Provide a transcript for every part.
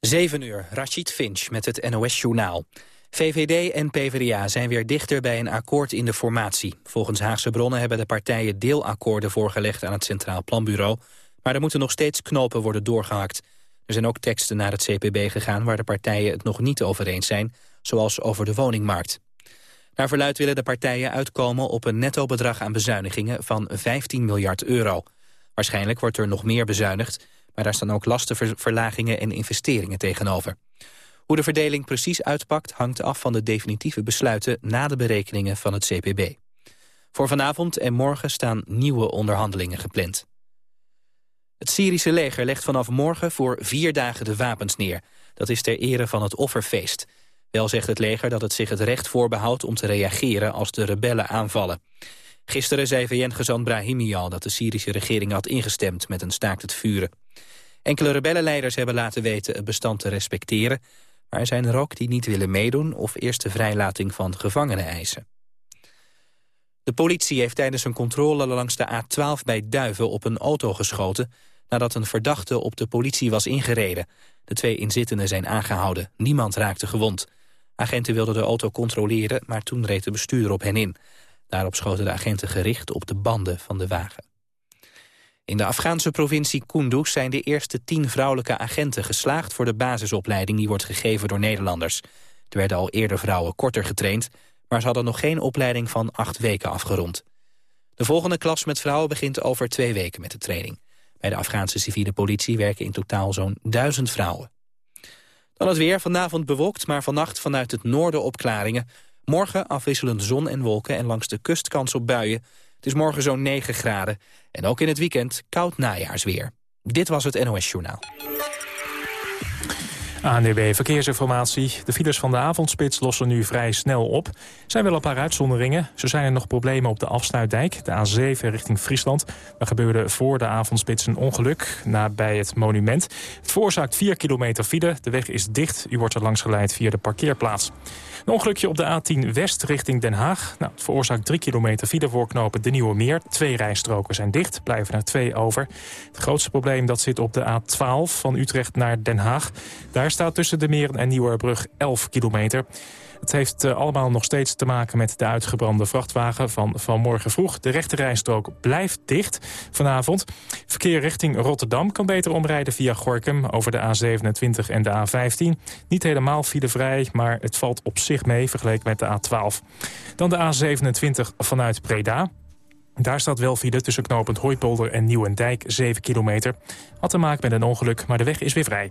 7 uur, Rachid Finch met het NOS-journaal. VVD en PvdA zijn weer dichter bij een akkoord in de formatie. Volgens Haagse bronnen hebben de partijen deelakkoorden voorgelegd aan het Centraal Planbureau, maar er moeten nog steeds knopen worden doorgehakt. Er zijn ook teksten naar het CPB gegaan waar de partijen het nog niet over eens zijn, zoals over de woningmarkt. Naar verluid willen de partijen uitkomen op een netto-bedrag aan bezuinigingen van 15 miljard euro. Waarschijnlijk wordt er nog meer bezuinigd, maar daar staan ook lastenverlagingen en investeringen tegenover. Hoe de verdeling precies uitpakt hangt af van de definitieve besluiten na de berekeningen van het CPB. Voor vanavond en morgen staan nieuwe onderhandelingen gepland. Het Syrische leger legt vanaf morgen voor vier dagen de wapens neer. Dat is ter ere van het offerfeest. Wel zegt het leger dat het zich het recht voorbehoudt om te reageren als de rebellen aanvallen. Gisteren zei VN-gezant Brahimi al dat de Syrische regering had ingestemd met een staakt het vuren. Enkele rebellenleiders hebben laten weten het bestand te respecteren... maar er zijn er ook die niet willen meedoen of eerst de vrijlating van gevangenen eisen. De politie heeft tijdens een controle langs de A12 bij Duiven op een auto geschoten... nadat een verdachte op de politie was ingereden. De twee inzittenden zijn aangehouden. Niemand raakte gewond. Agenten wilden de auto controleren, maar toen reed de bestuurder op hen in. Daarop schoten de agenten gericht op de banden van de wagen. In de Afghaanse provincie Kunduz zijn de eerste tien vrouwelijke agenten geslaagd voor de basisopleiding die wordt gegeven door Nederlanders. Er werden al eerder vrouwen korter getraind, maar ze hadden nog geen opleiding van acht weken afgerond. De volgende klas met vrouwen begint over twee weken met de training. Bij de Afghaanse civiele politie werken in totaal zo'n duizend vrouwen. Dan het weer, vanavond bewolkt, maar vannacht vanuit het noorden opklaringen. Morgen afwisselend zon en wolken en langs de kust kans op buien. Het is morgen zo'n 9 graden. En ook in het weekend koud najaarsweer. Dit was het NOS Journaal. ANDB Verkeersinformatie. De files van de avondspits lossen nu vrij snel op. Er zijn wel een paar uitzonderingen. Zo zijn er nog problemen op de afsluitdijk, de A7 richting Friesland. Daar gebeurde voor de avondspits een ongeluk nabij het monument. Het veroorzaakt 4 kilometer file. De weg is dicht. U wordt er langs geleid via de parkeerplaats. Een ongelukje op de A10 West richting Den Haag. Nou, het veroorzaakt 3 kilometer file voorknopen De Nieuwe Meer. Twee rijstroken zijn dicht, blijven er twee over. Het grootste probleem dat zit op de A12 van Utrecht naar Den Haag. Daar staat tussen de Meren en Nieuwerbrug 11 kilometer. Het heeft uh, allemaal nog steeds te maken met de uitgebrande vrachtwagen van vanmorgen vroeg. De rechterrijstrook blijft dicht vanavond. Verkeer richting Rotterdam kan beter omrijden via Gorkum over de A27 en de A15. Niet helemaal filevrij, maar het valt op zich mee vergeleken met de A12. Dan de A27 vanuit Preda. Daar staat wel file tussen knooppunt Hooipolder en Nieuwendijk, 7 kilometer. Had te maken met een ongeluk, maar de weg is weer vrij.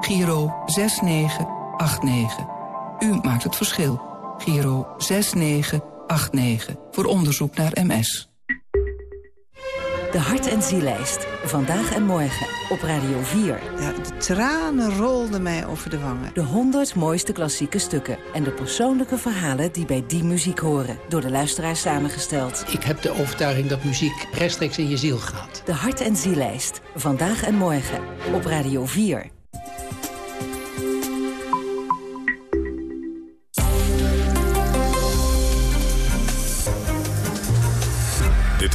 Giro 6989. U maakt het verschil. Giro 6989. Voor onderzoek naar MS. De Hart- en Zielijst. Vandaag en morgen op Radio 4. Ja, de tranen rolden mij over de wangen. De 100 mooiste klassieke stukken. En de persoonlijke verhalen die bij die muziek horen. Door de luisteraars samengesteld. Ik heb de overtuiging dat muziek rechtstreeks in je ziel gaat. De Hart- en Zielijst. Vandaag en morgen op Radio 4.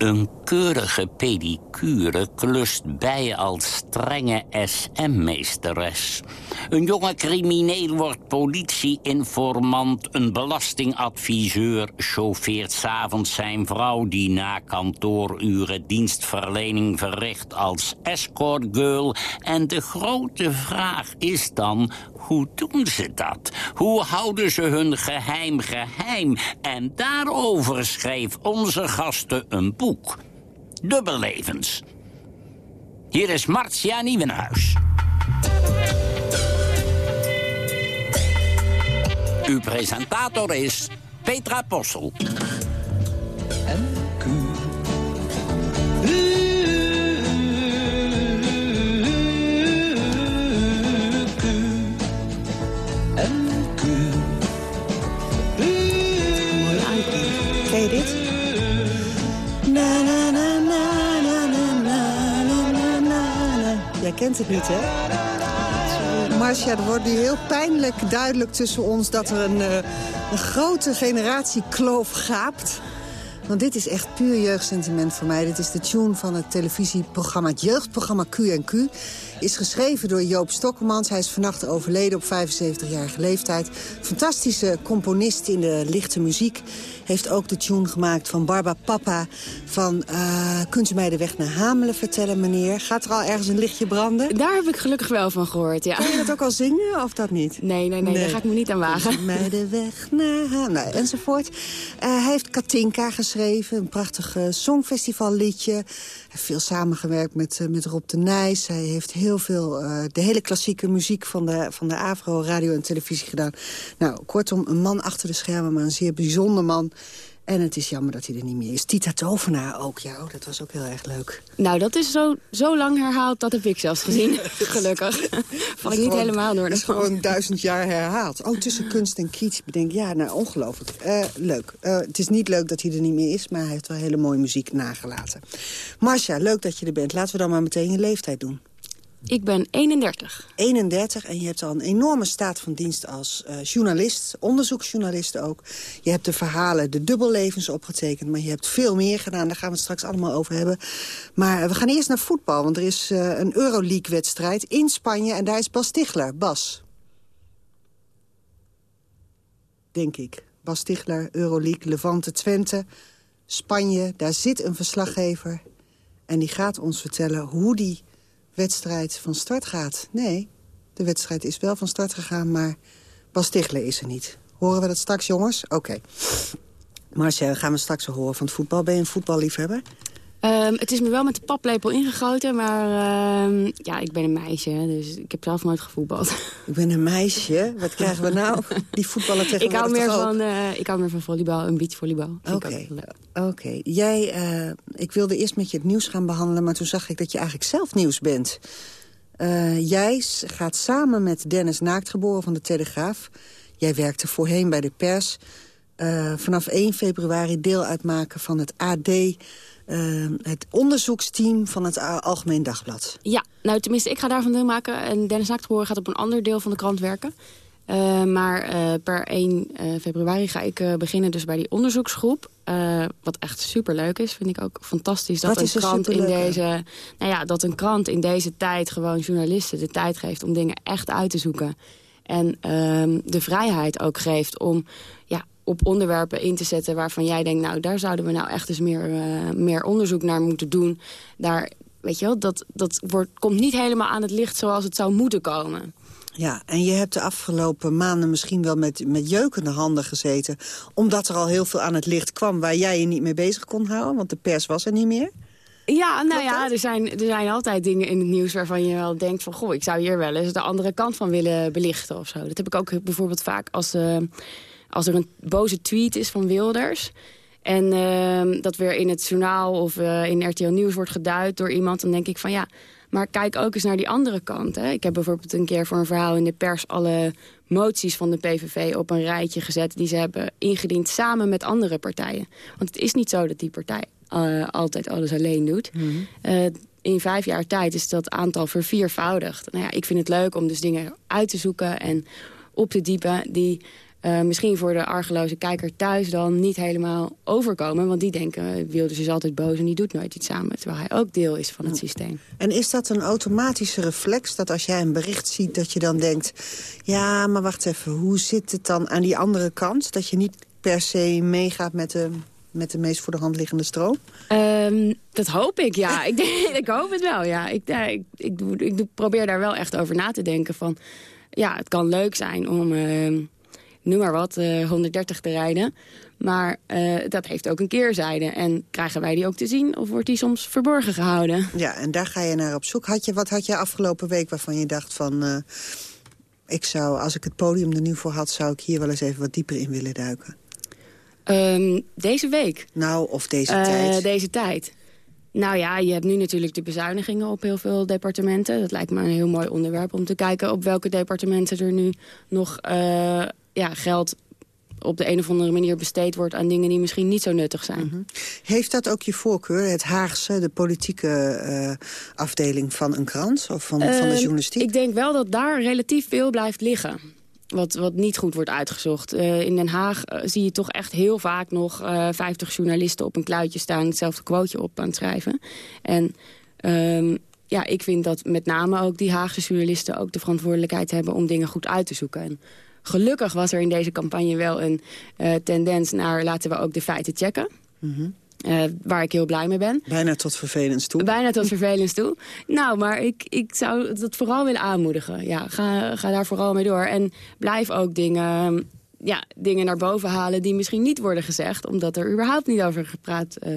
Een keurige pedicure klust bij als strenge SM-meesteres. Een jonge crimineel wordt politieinformant. Een belastingadviseur chauffeert s'avonds zijn vrouw... die na kantooruren dienstverlening verricht als escort girl. En de grote vraag is dan, hoe doen ze dat? Hoe houden ze hun geheim geheim? En daarover schreef onze gasten een boek. Dubbellevens. Hier is Marcia Nieuwenhuis. Uw presentator is Petra Possel. Jij kent het niet, hè? Marcia, er wordt nu heel pijnlijk duidelijk tussen ons... dat er een, eh, een grote generatiekloof gaapt. Want dit is echt puur jeugdsentiment voor mij. Dit is de tune van het televisieprogramma, het jeugdprogramma Q&Q. Is geschreven door Joop Stokkemans. Hij is vannacht overleden op 75-jarige leeftijd. Fantastische componist in de lichte muziek. Heeft ook de tune gemaakt van Barba Papa. Van, uh, kunt u mij de weg naar Hamelen vertellen, meneer? Gaat er al ergens een lichtje branden? Daar heb ik gelukkig wel van gehoord, ja. Kun je dat ook al zingen, of dat niet? Nee, nee, nee, daar ga ik me niet aan wagen. Kunt u mij de weg naar Hamelen, nou, enzovoort. Uh, hij heeft Katinka geschreven, een prachtig uh, songfestivalliedje. Heeft veel samengewerkt met, uh, met Rob de Nijs. Hij heeft heel veel, uh, de hele klassieke muziek van de, van de Avro, radio en televisie gedaan. Nou, kortom, een man achter de schermen, maar een zeer bijzonder man. En het is jammer dat hij er niet meer is. Tita Tovenaar ook, ja, oh, dat was ook heel erg leuk. Nou, dat is zo, zo lang herhaald, dat heb ik zelfs gezien. Gelukkig. Val ik niet helemaal door. Dat is gewoon duizend jaar herhaald. Oh, tussen kunst en kitsch. Bedenk, ja, nou, ongelooflijk. Uh, leuk. Uh, het is niet leuk dat hij er niet meer is, maar hij heeft wel hele mooie muziek nagelaten. Marcia, leuk dat je er bent. Laten we dan maar meteen je leeftijd doen. Ik ben 31. 31 en je hebt al een enorme staat van dienst als uh, journalist, onderzoeksjournalist ook. Je hebt de verhalen, de dubbellevens opgetekend, maar je hebt veel meer gedaan. Daar gaan we het straks allemaal over hebben. Maar we gaan eerst naar voetbal, want er is uh, een Euroleague-wedstrijd in Spanje en daar is Bas Tichler. Bas. Denk ik. Bas Tichler, Euroleague, Levante, Twente, Spanje. Daar zit een verslaggever en die gaat ons vertellen hoe die wedstrijd van start gaat. Nee, de wedstrijd is wel van start gegaan, maar Bas Tichler is er niet. Horen we dat straks, jongens? Oké. Okay. Marcia, gaan we straks horen van het voetbal. Ben je een voetballiefhebber? Um, het is me wel met de paplepel ingegoten, maar uh, ja, ik ben een meisje, dus ik heb zelf nooit gevoetbald. Ik ben een meisje? Wat krijgen we nou? Die voetballen tegenwoordig ik hou meer van, uh, Ik hou meer van volleybal, een beachvolleybal. Oké, okay. oké. Okay. Jij, uh, ik wilde eerst met je het nieuws gaan behandelen, maar toen zag ik dat je eigenlijk zelf nieuws bent. Uh, jij gaat samen met Dennis Naaktgeboren van de Telegraaf... jij werkte voorheen bij de pers... vanaf 1 februari deel uitmaken van het AD... Uh, het onderzoeksteam van het Algemeen Dagblad. Ja, nou tenminste, ik ga daarvan deel maken. En Dennis Naaktgeboren gaat op een ander deel van de krant werken. Uh, maar uh, per 1 februari ga ik beginnen dus bij die onderzoeksgroep. wat echt superleuk is, vind ik ook fantastisch. Dat wat een krant in deze. Nou ja, dat een krant in deze tijd gewoon journalisten de tijd geeft om dingen echt uit te zoeken. En ehm, de vrijheid ook geeft om ja, op onderwerpen in te zetten waarvan jij denkt... nou, daar zouden we nou echt eens meer, uh, meer onderzoek naar moeten doen. Daar, weet je wel, dat, dat wordt, komt niet helemaal aan het licht zoals het zou moeten komen. Ja, en je hebt de afgelopen maanden misschien wel met, met jeukende handen gezeten... omdat er al heel veel aan het licht kwam waar jij je niet mee bezig kon houden... want de pers was er niet meer. Ja, nou ja, er zijn, er zijn altijd dingen in het nieuws waarvan je wel denkt van... goh, ik zou hier wel eens de andere kant van willen belichten of zo. Dat heb ik ook bijvoorbeeld vaak als... Uh, als er een boze tweet is van Wilders... en uh, dat weer in het journaal of uh, in RTL Nieuws wordt geduid door iemand... dan denk ik van ja, maar kijk ook eens naar die andere kant. Hè. Ik heb bijvoorbeeld een keer voor een verhaal in de pers... alle moties van de PVV op een rijtje gezet... die ze hebben ingediend samen met andere partijen. Want het is niet zo dat die partij uh, altijd alles alleen doet... Mm -hmm. in vijf jaar tijd is dat aantal verviervoudigd. Nou ja, ik vind het leuk om dus dingen uit te zoeken en op te diepen... die uh, misschien voor de argeloze kijker thuis dan niet helemaal overkomen. Want die denken, Wilders is altijd boos en die doet nooit iets samen. Terwijl hij ook deel is van het systeem. En is dat een automatische reflex dat als jij een bericht ziet... dat je dan denkt, ja, maar wacht even, hoe zit het dan aan die andere kant? Dat je niet per se meegaat met de, met de meest voor de hand liggende stroom? Um, dat hoop ik, ja. ik, ik hoop het wel, ja. Ik, ik, ik, ik, ik, probeer daar wel echt over na te denken van... ja, het kan leuk zijn om... Uh, noem maar wat, uh, 130 te rijden. Maar uh, dat heeft ook een keerzijde. En krijgen wij die ook te zien of wordt die soms verborgen gehouden? Ja, en daar ga je naar op zoek. Had je, wat had je afgelopen week waarvan je dacht van... Uh, ik zou, als ik het podium er nu voor had... zou ik hier wel eens even wat dieper in willen duiken? Ehm, deze week? Nou, of deze Eh, tijd. Deze tijd. Nou ja, je hebt nu natuurlijk de bezuinigingen op heel veel departementen. Dat lijkt me een heel mooi onderwerp om te kijken... op welke departementen er nu nog eh, ja, geld op de een of andere manier besteed wordt... aan dingen die misschien niet zo nuttig zijn. Mhm. Heeft dat ook je voorkeur, het Haagse, de politieke eh, afdeling van een krant? Of van, van de Ehm, journalistiek? Ik denk wel dat daar relatief veel blijft liggen. Wat, wat niet goed wordt uitgezocht. Eh, in Den Haag eh, zie je toch echt heel vaak nog eh 50 journalisten op een kluitje staan... hetzelfde quoteje op aan het schrijven. En ehm, ja, ik vind dat met name ook die Haagse journalisten... ook de verantwoordelijkheid hebben om dingen goed uit te zoeken. En gelukkig was er in deze campagne wel een eh, tendens naar... laten we ook de feiten checken. Mhm. Eh, waar ik heel blij mee ben. Bijna tot vervelend toe. Bijna tot vervelend toe. Nou, maar ik, ik zou dat vooral willen aanmoedigen. Ja, ga, ga daar vooral mee door. En blijf ook dingen, ja, dingen naar boven halen die misschien niet worden gezegd. Omdat er überhaupt niet over gepraat eh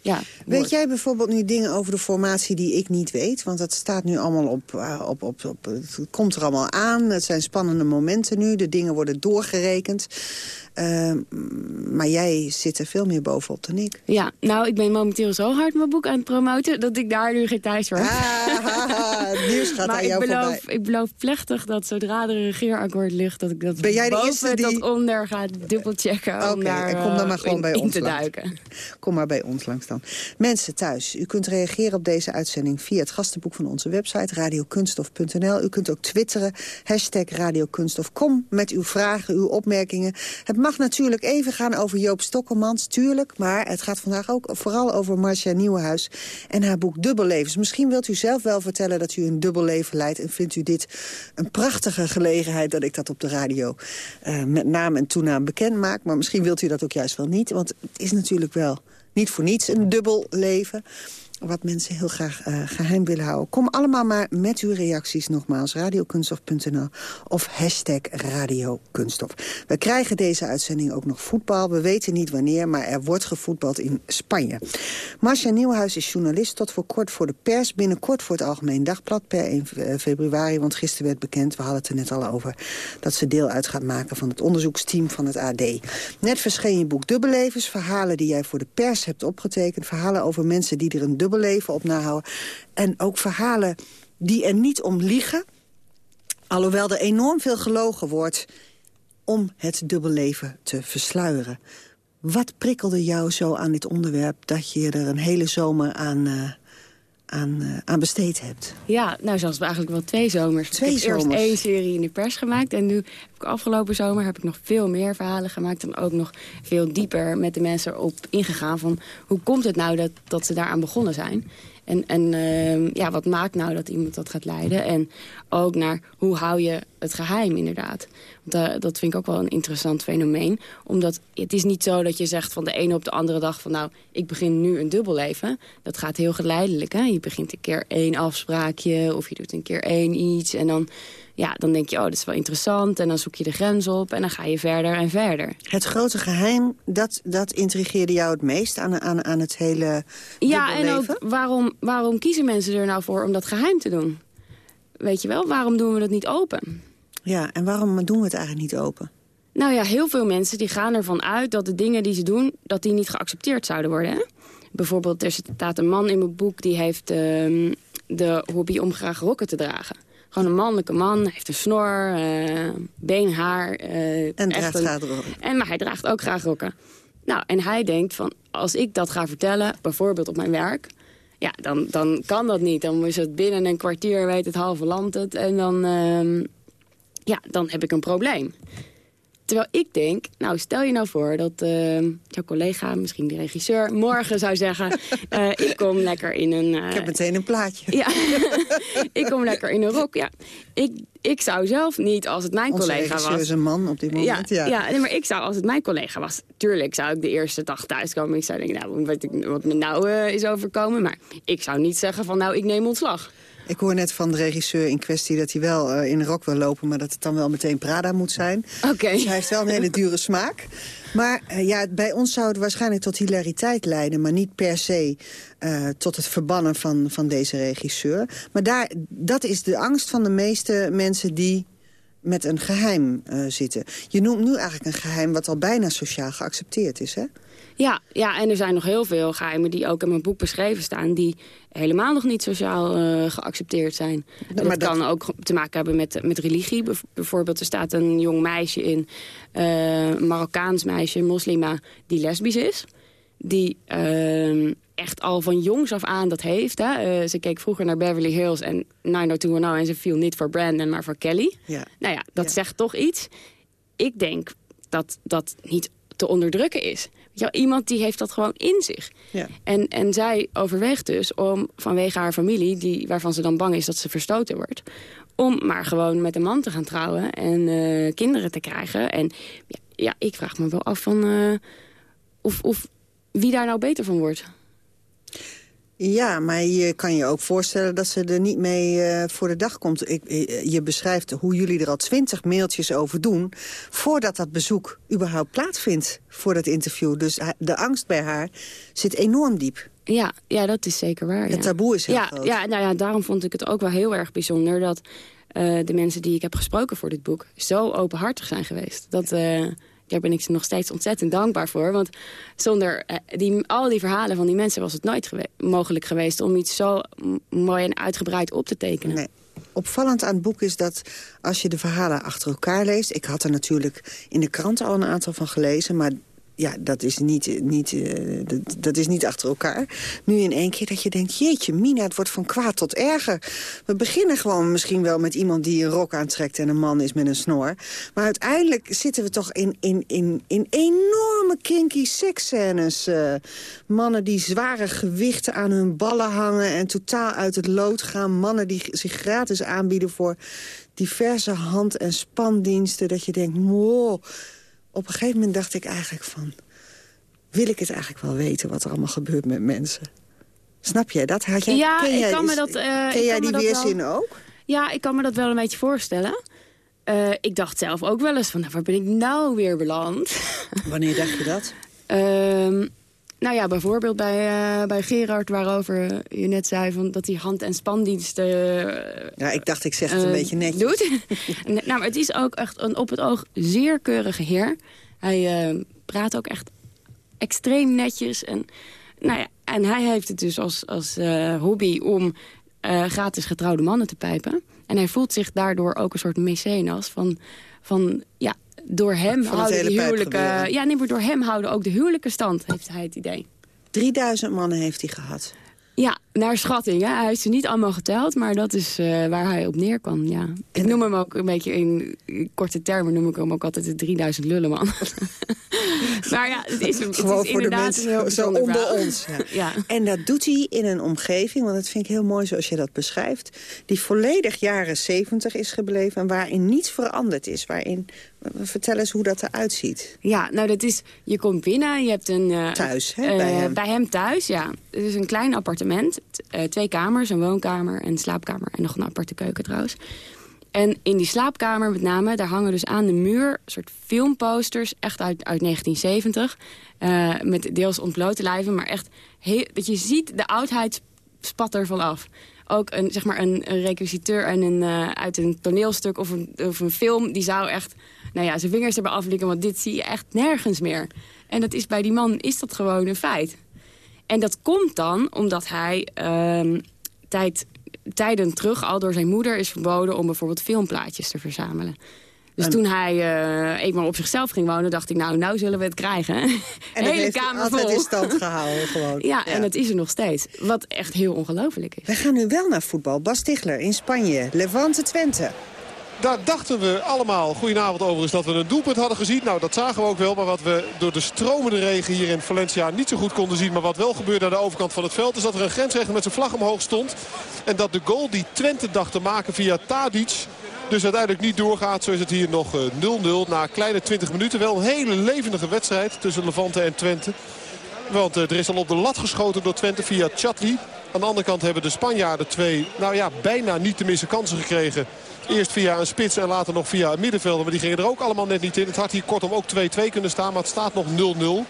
ja, Weet jij bijvoorbeeld nu dingen over de formatie die ik niet weet? Want dat staat nu allemaal op, eh, op, op, op... Het komt er allemaal aan. Het zijn spannende momenten nu. De dingen worden doorgerekend. Eh, maar jij zit er veel meer bovenop dan ik. Ja, nou, ik ben momenteel zo hard mijn boek aan het promoten... dat ik daar nu geen tijd voor heb. Ah, het nieuws gaat maar aan ik jou beloof, voorbij. ik beloof plechtig dat zodra er een regeerakkoord ligt... dat ik dat Ben jij de boven eerste die- tot onder ga dubbelchecken... om Oké, daar en kom dan eh, maar gewoon in, bij ons te duiken. Kom maar bij ons langs dan. Mensen thuis, u kunt reageren op deze uitzending via het gastenboek van onze website radiokunstof.nl. U kunt ook twitteren, hashtag radiokunstof. Kom met uw vragen, uw opmerkingen. Het mag natuurlijk even gaan over Joop Stokkelmans, tuurlijk. Maar het gaat vandaag ook vooral over Marcia Nieuwenhuis en haar boek Dubbellevens. Misschien wilt u zelf wel vertellen dat u een dubbel leven leidt. En vindt u dit een prachtige gelegenheid dat ik dat op de radio eh, met naam en toenaam bekend maak. Maar misschien wilt u dat ook juist wel niet. Want het is natuurlijk wel niet voor niets een dubbel leven. Wat mensen heel graag eh, geheim willen houden. Kom allemaal maar met uw reacties nogmaals. Radiokunstof.nl of hashtag Radiokunstof. We krijgen deze uitzending ook nog voetbal. We weten niet wanneer, maar er wordt gevoetbald in Spanje. Marcia Nieuwhuis is journalist tot voor kort voor de pers. Binnenkort voor het Algemeen Dagblad per 1 februari. Want gisteren werd bekend, we hadden het er net al over... dat ze deel uit gaat maken van het onderzoeksteam van het AD. Net verscheen je boek Dubbellevens. Verhalen die jij voor de pers hebt opgetekend. Verhalen over mensen die er een dubbelleven op nahouden. En ook verhalen die er niet om liegen. Alhoewel er enorm veel gelogen wordt om het dubbelleven te versluieren. Wat prikkelde jou zo aan dit onderwerp dat je er een hele zomer aan, eh, aan, eh, aan besteed hebt? Ja, nou zelfs eigenlijk wel twee zomers. Twee ik heb zomers. eerst één serie in de pers gemaakt. En nu heb ik afgelopen zomer heb ik nog veel meer verhalen gemaakt. En ook nog veel dieper met de mensen op ingegaan. Van hoe komt het nou dat, dat ze daaraan begonnen zijn? En, en ehm, ja, wat maakt nou dat iemand dat gaat leiden? En ook naar hoe hou je het geheim inderdaad? Want, eh, dat vind ik ook wel een interessant fenomeen. Omdat het is niet zo dat je zegt van de ene op de andere dag... van nou, ik begin nu een dubbelleven. Dat gaat heel geleidelijk. Hè? Je begint een keer één afspraakje of je doet een keer één iets. En dan, ja, dan denk je, oh, dat is wel interessant. En dan zoek je de grens op en dan ga je verder en verder. Het grote geheim, dat, dat intrigeerde jou het meest aan, aan, aan het hele Ja, en ook waarom, waarom kiezen mensen er nou voor om dat geheim te doen? Weet je wel, waarom doen we dat niet open? Ja, en waarom doen we het eigenlijk niet open? Nou ja, heel veel mensen die gaan ervan uit dat de dingen die ze doen... dat die niet geaccepteerd zouden worden. Hè? Bijvoorbeeld, er staat een man in mijn boek... die heeft ehm, de hobby om graag rokken te dragen. Gewoon een mannelijke man, heeft een snor, eh, beenhaar. eh, En draagt een- graag rokken. En, maar hij draagt ook graag rokken. Nou, en hij denkt van, als ik dat ga vertellen, bijvoorbeeld op mijn werk... ja, dan, dan kan dat niet. Dan is het binnen een kwartier, weet het halve land het. En dan, ehm, ja, dan heb ik een probleem. Terwijl ik denk, nou stel je nou voor dat eh, jouw collega, misschien de regisseur, morgen zou zeggen... eh, ik kom lekker in een... eh, Ik heb meteen een plaatje. ja, ik kom lekker in een rok. Ja, ik, ik zou zelf niet, als het mijn Onze collega was... is een man op dit Ja, moment. Ja, ja. nee, maar ik zou, als het mijn collega was... Tuurlijk zou ik de eerste dag thuiskomen. Ik zou denken, nou, weet ik wat me nou eh, is overkomen. Maar ik zou niet zeggen van, nou, ik neem ontslag. Ik hoor net van de regisseur in kwestie dat hij wel eh, in een rok wil lopen... maar dat het dan wel meteen Prada moet zijn. Oké. Dus hij heeft wel een hele dure smaak. Maar eh, ja, bij ons zou het waarschijnlijk tot hilariteit leiden... maar niet per se eh, tot het verbannen van, van deze regisseur. Maar daar, dat is de angst van de meeste mensen die met een geheim uh, zitten. Je noemt nu eigenlijk een geheim wat al bijna sociaal geaccepteerd is, hè? Ja, ja, en er zijn nog heel veel geheimen die ook in mijn boek beschreven staan... die helemaal nog niet sociaal uh, geaccepteerd zijn. Dat, kan ook te maken hebben met, met religie. Bijvoorbeeld, er staat een jong meisje in, uh, een Marokkaans meisje, een moslima, die lesbisch is. Die uh, echt al van jongs af aan dat heeft. Hè. Uh, ze keek vroeger naar Beverly Hills en 90210 en ze viel niet voor Brandon, maar voor Kelly. Ja. Nou ja, dat zegt toch iets. Ik denk dat dat niet te onderdrukken is. Ja, iemand die heeft dat gewoon in zich. Ja. En, en zij overweegt dus om vanwege haar familie... Die, waarvan ze dan bang is dat ze verstoten wordt... om maar gewoon met een man te gaan trouwen en uh, kinderen te krijgen. En ja, ja, ik vraag me wel af van uh, of, of wie daar nou beter van wordt. Ja, maar je kan je ook voorstellen dat ze er niet mee uh, voor de dag komt. Ik, eh, je beschrijft hoe jullie er al twintig mailtjes over doen... voordat dat bezoek überhaupt plaatsvindt voor dat interview. Dus de angst bij haar zit enorm diep. Ja, ja dat is zeker waar. Het taboe is heel ja, groot. Ja, nou ja, daarom vond ik het ook wel heel erg bijzonder... dat uh, de mensen die ik heb gesproken voor dit boek zo openhartig zijn geweest. Dat daar ben ik ze nog steeds ontzettend dankbaar voor. Want zonder eh, die, al die verhalen van die mensen was het nooit mogelijk geweest... om iets zo mooi en uitgebreid op te tekenen. Nee. Opvallend aan het boek is dat als je de verhalen achter elkaar leest... ik had er natuurlijk in de krant al een aantal van gelezen... maar ja, dat is niet, niet, uh, dat, is niet achter elkaar. Nu in één keer dat je denkt, jeetje, Mina, het wordt van kwaad tot erger. We beginnen gewoon misschien wel met iemand die een rok aantrekt... en een man is met een snor. Maar uiteindelijk zitten we toch in, in, in, in enorme kinky seksscènes. Uh, mannen die zware gewichten aan hun ballen hangen... en totaal uit het lood gaan. Mannen die zich gratis aanbieden voor diverse hand- en spandiensten. Dat je denkt, wow op een gegeven moment dacht ik eigenlijk van... wil ik het eigenlijk wel weten wat er allemaal gebeurt met mensen? Snap jij dat? Had jij, ja, ken ik kan me dat... Uh, ken jij die weerzin ook? Ja, ik kan me dat wel een beetje voorstellen. Uh, ik dacht zelf ook wel eens van, nou, waar ben ik nou weer beland? Wanneer dacht je dat? Uh, nou ja, bijvoorbeeld bij, uh, bij Gerard, waarover je net zei... Van dat hij hand- en spandiensten... ja, ik dacht, ik zeg het een beetje netjes. Doet. nou, maar het is ook echt een op het oog zeer keurige heer. Hij praat ook echt extreem netjes. En, nou ja, en hij heeft het dus als, als hobby om gratis getrouwde mannen te pijpen. En hij voelt zich daardoor ook een soort mecenas van... van ja, door hem houden de huwelijken... Ja, nee, maar door hem houden ook de huwelijken stand, heeft hij het idee. 3000 mannen heeft hij gehad. Ja, naar schatting. Hij heeft ze niet allemaal geteld, maar dat is uh, waar hij op neerkwam. Ja. Ik noem hem ook een beetje in korte termen, noem ik hem ook altijd de 3000 lullenman. maar ja, het is, het Gewoon is voor de mensen zo onder ons. Ja. ja. En dat doet hij in een omgeving, want dat vind ik heel mooi zoals je dat beschrijft... die volledig jaren 70 is gebleven en waarin niets veranderd is. Waarin, vertel eens hoe dat eruit ziet. Ja, nou dat is, je komt binnen, je hebt een... Uh, thuis, hè, uh, bij hem? Bij hem thuis, ja. Het is een klein appartement, uh, twee kamers, een woonkamer en een slaapkamer. En nog een aparte keuken trouwens. En in die slaapkamer met name, daar hangen dus aan de muur... soort filmposters, echt uit, uit 1970. Uh, met deels ontblote lijven, maar echt... Heel, dat je ziet, de oudheid spat er vanaf. Ook een, zeg maar een, een requisiteur en een, uh, uit een toneelstuk of een, of een film... die zou echt nou ja, zijn vingers erbij aflikken... want dit zie je echt nergens meer. En dat is bij die man is dat gewoon een feit. En dat komt dan omdat hij... Uh, tijd tijden terug al door zijn moeder is verboden... om bijvoorbeeld filmplaatjes te verzamelen. Dus en... toen hij uh, eenmaal op zichzelf ging wonen, dacht ik... nou, nou zullen we het krijgen. En Hele heeft kamer altijd vol. in stand gehouden gewoon. Ja, ja, en dat is er nog steeds. Wat echt heel ongelooflijk is. We gaan nu wel naar voetbal. Bas Stigler in Spanje. Levante Twente. Daar dachten we allemaal, goedenavond overigens, dat we een doelpunt hadden gezien. Nou, dat zagen we ook wel. Maar wat we door de stromende regen hier in Valencia niet zo goed konden zien... maar wat wel gebeurde aan de overkant van het veld... is dat er een grensrechter met zijn vlag omhoog stond. En dat de goal die Twente dacht te maken via Tadic... dus uiteindelijk niet doorgaat. Zo is het hier nog 0-0 na kleine 20 minuten. Wel een hele levendige wedstrijd tussen Levante en Twente. Want er is al op de lat geschoten door Twente via Chatli. Aan de andere kant hebben de Spanjaarden twee, nou ja, bijna niet te missen kansen gekregen... Eerst via een spits en later nog via een middenvelder. Maar die gingen er ook allemaal net niet in. Het had hier kortom ook 2-2 kunnen staan. Maar het staat nog 0-0.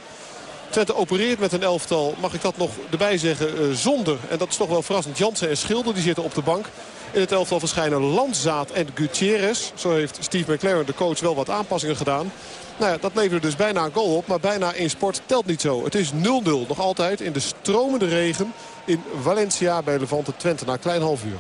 Twente opereert met een elftal, mag ik dat nog erbij zeggen, zonder. En dat is toch wel verrassend. Jansen en Schilder die zitten op de bank. In het elftal verschijnen Landzaat en Gutierrez. Zo heeft Steve McLaren, de coach, wel wat aanpassingen gedaan. Nou ja, dat leverde dus bijna een goal op. Maar bijna in sport telt niet zo. Het is 0-0 nog altijd in de stromende regen in Valencia bij Levante Twente na een klein half uur.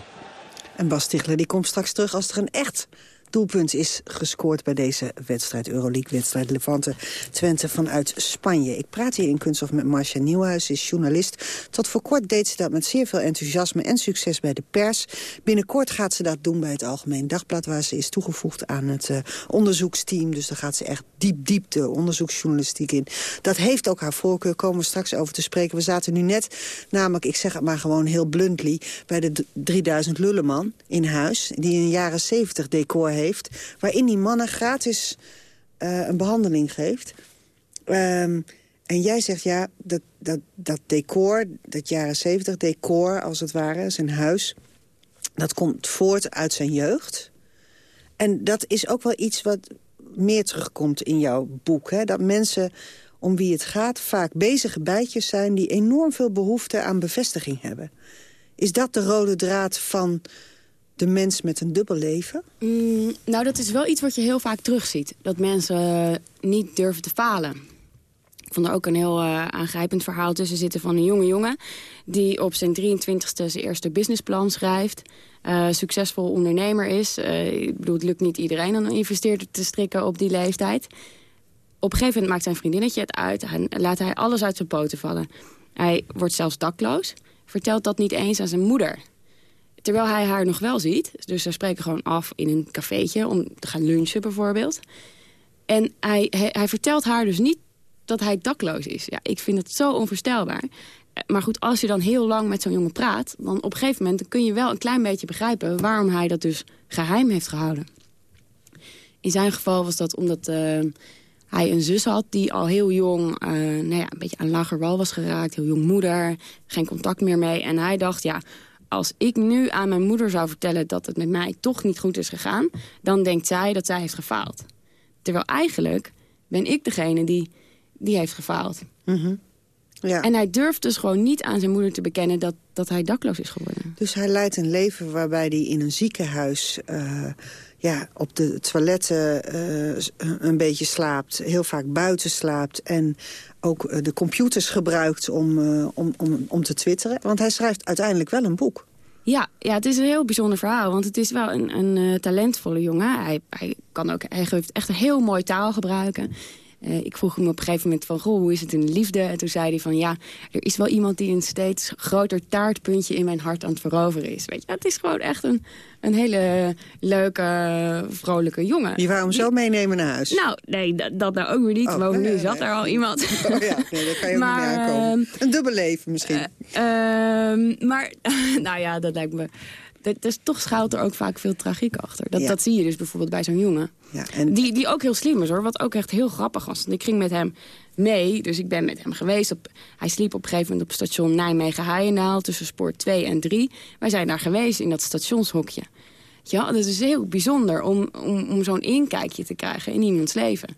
En Bas Stigler die komt straks terug als er een echt doelpunt is gescoord bij deze wedstrijd. Euroleague-wedstrijd Levante Twente vanuit Spanje. Ik praat hier in Kunsthof met Marcia Nieuwhuis, is journalist. Tot voor kort deed ze dat met zeer veel enthousiasme en succes bij de pers. Binnenkort gaat ze dat doen bij het Algemeen Dagblad... waar ze is toegevoegd aan het uh, onderzoeksteam. Dus daar gaat ze echt diep, diep de onderzoeksjournalistiek in. Dat heeft ook haar voorkeur, komen we straks over te spreken. We zaten nu net, namelijk, ik zeg het maar gewoon heel bluntly... bij de 3000 Lulleman in huis, die een jaren 70 decor heeft heeft... waarin die mannen gratis uh, een behandeling geeft. Um, en jij zegt, ja, dat, dat, dat decor, dat jaren zeventig decor als het ware, zijn huis... dat komt voort uit zijn jeugd. En dat is ook wel iets wat meer terugkomt in jouw boek. Hè? Dat mensen om wie het gaat vaak bezige bijtjes zijn... die enorm veel behoefte aan bevestiging hebben. Is dat de rode draad van de mens met een dubbel leven? Mm, nou, dat is wel iets wat je heel vaak terugziet. Dat mensen uh, niet durven te falen. Ik vond er ook een heel uh, aangrijpend verhaal tussen zitten van een jonge jongen... die op zijn 23ste zijn eerste businessplan schrijft. Uh, succesvol ondernemer is. ik bedoel, het lukt niet iedereen om een investeerder te strikken op die leeftijd. Op een gegeven moment maakt zijn vriendinnetje het uit. Laat hij alles uit zijn poten vallen. Hij wordt zelfs dakloos. Vertelt dat niet eens aan zijn moeder. Terwijl hij haar nog wel ziet. Dus ze spreken gewoon af in een cafeetje om te gaan lunchen bijvoorbeeld. En hij, hij, vertelt haar dus niet dat hij dakloos is. Ja, ik vind het zo onvoorstelbaar. Maar goed, als je dan heel lang met zo'n jongen praat... dan op een gegeven moment kun je wel een klein beetje begrijpen... waarom hij dat dus geheim heeft gehouden. In zijn geval was dat omdat uh, hij een zus had... die al heel jong uh, nou ja, een beetje aan lager wal was geraakt. Heel jong moeder, geen contact meer mee. En hij dacht, ja, als ik nu aan mijn moeder zou vertellen dat het met mij toch niet goed is gegaan... dan denkt zij dat zij heeft gefaald. Terwijl eigenlijk ben ik degene die, die heeft gefaald. Mhm. ja. En hij durft dus gewoon niet aan zijn moeder te bekennen dat, dat hij dakloos is geworden. Dus hij leidt een leven waarbij hij in een ziekenhuis... Uh, ja, op de toiletten uh, een beetje slaapt, heel vaak buiten slaapt... en ook uh, de computers gebruikt om, uh, om, om, om te twitteren. Want hij schrijft uiteindelijk wel een boek. Ja, ja, het is een heel bijzonder verhaal. Want het is wel een, een talentvolle jongen. Hij, hij, kan ook, hij heeft echt een heel mooi taal gebruiken. Uh, ik vroeg hem op een gegeven moment van, goh, hoe is het in de liefde? En toen zei hij van, ja, er is wel iemand die een steeds groter taartpuntje in mijn hart aan het veroveren is. Weet je, het is gewoon echt een, een hele leuke, vrolijke jongen. Die wou hem zo meenemen naar huis? Nou, nee, dat, dat nou ook weer niet. Oh, nu zat er al iemand. Oh, ja, nee, daar kan je ook maar, niet aankomen. Ehm, een dubbel leven misschien. Uh, uh, maar, nou ja, dat lijkt me dus toch schuilt er ook vaak veel tragiek achter. Dat, dat zie je dus bijvoorbeeld bij zo'n jongen. Ja, en... die, die ook heel slim is hoor, wat ook echt heel grappig was. ik ging met hem mee, dus ik ben met hem geweest. Op, hij sliep op een gegeven moment op station Nijmegen-Heijendaal... tussen spoor 2 en 3. Wij zijn daar geweest in dat stationshokje. Ja, dat is heel bijzonder om, om, om zo'n inkijkje te krijgen in iemands leven.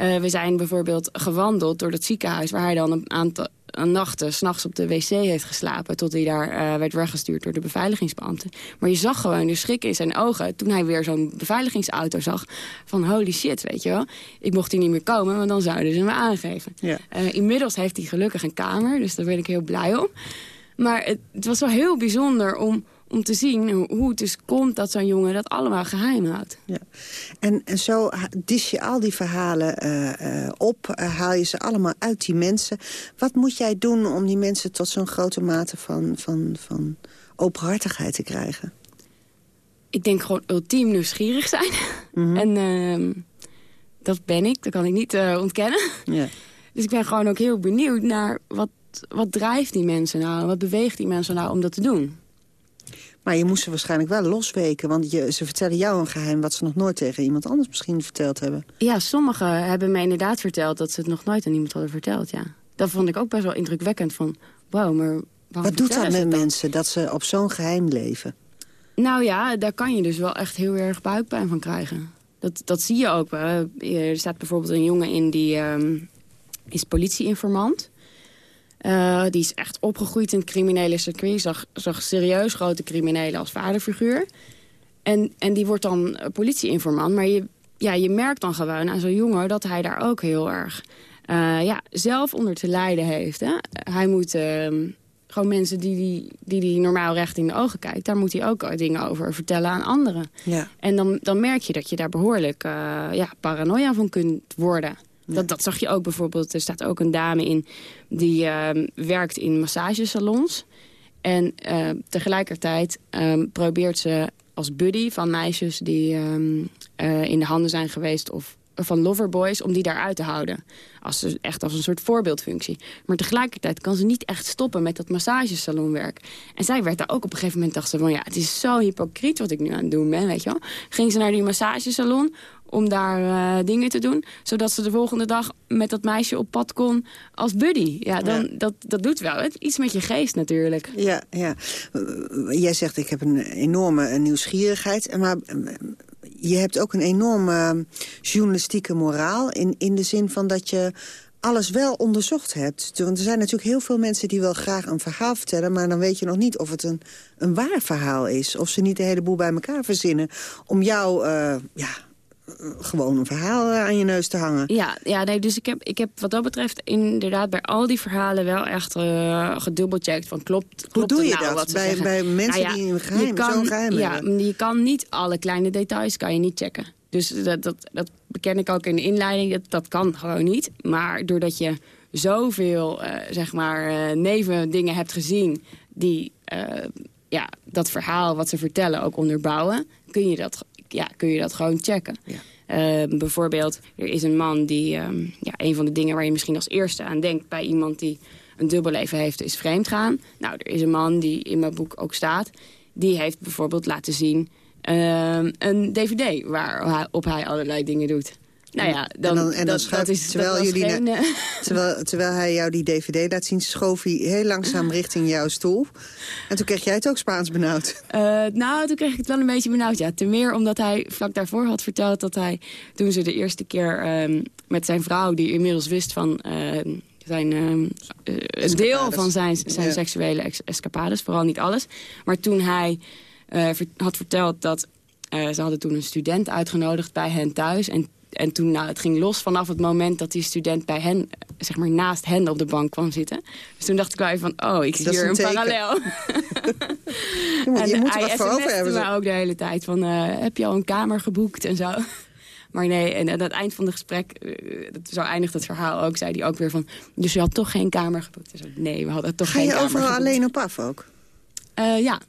Uh, we zijn bijvoorbeeld gewandeld door dat ziekenhuis... waar hij dan een aantal, nachten s'nachts op de wc heeft geslapen... tot hij daar uh, werd weggestuurd door de beveiligingsbeambten. Maar je zag gewoon de schrik in zijn ogen toen hij weer zo'n beveiligingsauto zag. Van holy shit, weet je wel. Ik mocht hier niet meer komen, want dan zouden ze me aangeven. Ja. Uh, inmiddels heeft hij gelukkig een kamer, dus daar ben ik heel blij om. Maar het, het was wel heel bijzonder om om te zien hoe het dus komt dat zo'n jongen dat allemaal geheim houdt. Ja. En, en zo dis je al die verhalen uh, uh, op, uh, haal je ze allemaal uit die mensen. Wat moet jij doen om die mensen tot zo'n grote mate van, van, van openhartigheid te krijgen? Ik denk gewoon ultiem nieuwsgierig zijn. Mm -hmm. En ehm, dat ben ik, dat kan ik niet ontkennen. Ja. Dus ik ben gewoon ook heel benieuwd naar wat, wat drijft die mensen nou? Wat beweegt die mensen nou om dat te doen? Maar je moest ze waarschijnlijk wel losweken. Want je, ze vertellen jou een geheim wat ze nog nooit tegen iemand anders misschien verteld hebben. Ja, sommigen hebben mij inderdaad verteld dat ze het nog nooit aan iemand hadden verteld. Ja. Dat vond ik ook best wel indrukwekkend. Van, wow, maar wat doet dat met mensen dat ze op zo'n geheim leven? Nou ja, daar kan je dus wel echt heel erg buikpijn van krijgen. Dat, dat zie je ook. Er staat bijvoorbeeld een jongen in die... Um, is politieinformant. Uh, die is echt opgegroeid in het criminele circuit. Zag, zag serieus grote criminelen als vaderfiguur. En, en die wordt dan politieinformant. Maar je, ja, je merkt dan gewoon aan zo'n jongen dat hij daar ook heel erg uh, ja, zelf onder te lijden heeft. Hè? Hij moet uh, gewoon mensen die, die, die die normaal recht in de ogen kijkt... daar moet hij ook dingen over vertellen aan anderen. Ja. En dan, dan merk je dat je daar behoorlijk uh, ja, paranoia van kunt worden. Dat, dat zag je ook bijvoorbeeld. Er staat ook een dame in die ehm, werkt in massagesalons. En uh, tegelijkertijd um, probeert ze als buddy van meisjes die uh, in de handen zijn geweest... of van loverboys, om die daaruit te houden. Als, echt als een soort voorbeeldfunctie. Maar tegelijkertijd kan ze niet echt stoppen met dat massagesalonwerk. En zij werd daar ook op een gegeven moment dacht ze van... ja, het is zo hypocriet wat ik nu aan het doen ben, weet je wel. Ging ze naar die massagesalon om daar uh, dingen te doen. Zodat ze de volgende dag met dat meisje op pad kon als buddy. Ja, dan, ja. Dat, dat doet wel iets met je geest natuurlijk. Ja, ja. Jij zegt ik heb een enorme nieuwsgierigheid. Maar je hebt ook een enorme journalistieke moraal... in, in de zin van dat je alles wel onderzocht hebt. Want er zijn natuurlijk heel veel mensen die wel graag een verhaal vertellen... maar dan weet je nog niet of het een, een waar verhaal is. Of ze niet de hele boel bij elkaar verzinnen... om jou uh, ja, gewoon een verhaal eh, aan je neus te hangen. Ja, ja nee, dus ik heb, ik heb wat dat betreft inderdaad bij al die verhalen wel echt uh, gedubbelcheckt. Van klopt, klopt Hoe doe je nou dat wat bij, bij mensen nou ja, die een geheim, zo'n geheim ja, hebben? Je kan niet alle kleine details kan je niet checken. Dus dat, dat, dat beken ik ook in de inleiding. Dat, dat kan gewoon niet. Maar doordat je zoveel uh, zeg maar, uh, nevendingen hebt gezien... die ja, dat verhaal wat ze vertellen ook onderbouwen... kun je dat ja, kun je dat gewoon checken. Ja. Uh, bijvoorbeeld, er is een man die... Um, ja, een van de dingen waar je misschien als eerste aan denkt... bij iemand die een dubbelleven heeft, is vreemdgaan. Nou, er is een man die in mijn boek ook staat... die heeft bijvoorbeeld laten zien uh, een dvd... waarop hij allerlei dingen doet. Nou ja, dan, en dan, en dan dat, dat is, terwijl, dat jullie geen, uh... terwijl, terwijl hij jou die dvd laat zien... schoof hij heel langzaam richting jouw stoel. En toen kreeg jij het ook Spaans benauwd. Uh, nou, toen kreeg ik het wel een beetje benauwd, ja. Ten meer omdat hij vlak daarvoor had verteld dat hij... toen ze de eerste keer um, met zijn vrouw, die inmiddels wist van... Uh, zijn um, een deel van zijn, zijn ja. seksuele escapades, vooral niet alles. Maar toen hij had verteld dat... ze hadden toen een student uitgenodigd bij hen thuis... en en toen, nou, het ging los vanaf het moment dat die student bij hen, zeg maar naast hen op de bank kwam zitten. Dus toen dacht ik wel even van, oh, ik zie hier een, een parallel. je moet, je moet er wat voor over hebben. ook de hele tijd van, uh, heb je al een kamer geboekt en zo. Maar nee, en aan het eind van het gesprek, uh, zo eindigt het verhaal ook, zei hij ook weer van... dus je had toch geen kamer geboekt? Dus nee, we hadden toch Ga geen kamer. Ga je overal alleen op af ook? Uh, ja.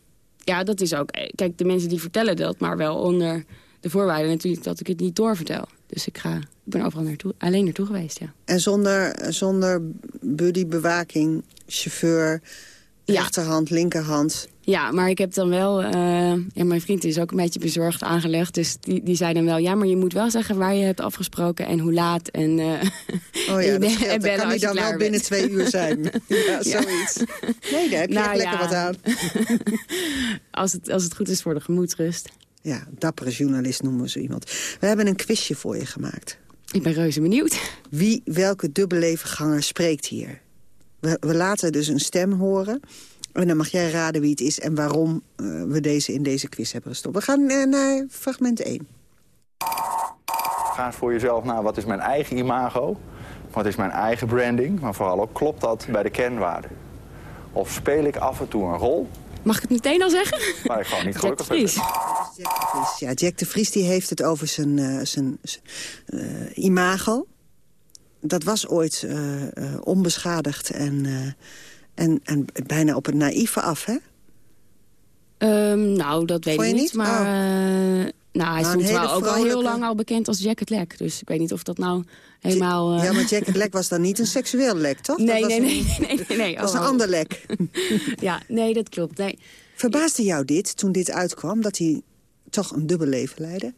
ja, dat is ook... Kijk, de mensen die vertellen dat, maar wel onder de voorwaarden natuurlijk dat ik het niet doorvertel. Dus ik, ga, ik ben overal naartoe, alleen naartoe geweest, ja. En zonder, zonder buddy, bewaking, chauffeur, ja. rechterhand, linkerhand... Ja, maar ik heb dan wel... Uh, ja, mijn vriend is ook een beetje bezorgd aangelegd. Dus die, die zei dan wel... Ja, maar je moet wel zeggen waar je hebt afgesproken en hoe laat. En, uh, oh ja, dat scheelt. Dan kan hij dan wel binnen twee uur zijn. ja, zoiets. Nee, daar heb je nou, echt lekker wat aan. als, het, als het goed is voor de gemoedsrust. Ja, dappere journalist noemen we zo iemand. We hebben een quizje voor je gemaakt. Ik ben reuze benieuwd. Wie, welke dubbellevenganger spreekt hier? We, we laten dus een stem horen. En dan mag jij raden wie het is en waarom uh, we deze in deze quiz hebben gestopt. We gaan uh, naar fragment 1. Ga eens voor jezelf naar wat is mijn eigen imago? Wat is mijn eigen branding? Maar vooral ook klopt dat bij de kernwaarden? Of speel ik af en toe een rol Mag ik het meteen al zeggen? Maar ik gewoon niet gelukkig Jack de Vries. Ja, Jack de Vries die heeft het over zijn, uh, zijn, zijn uh, imago. Dat was ooit uh, onbeschadigd en, en, en bijna op het naïeve af, hè? Um, nou, dat weet Vond ik niet, niet, maar... Oh. Nou, hij nou, stond wel ook al heel lang al bekend als Jack het Lek. Dus ik weet niet of dat nou helemaal... Uh... Ja, maar Jack het Lek was dan niet een seksueel lek, toch? Nee, nee, was nee, een... nee, nee, nee. Dat was oh, een ander lek. ja, nee, dat klopt. Nee. Verbaasde jou dit, toen dit uitkwam, dat hij toch een dubbel leven leidde?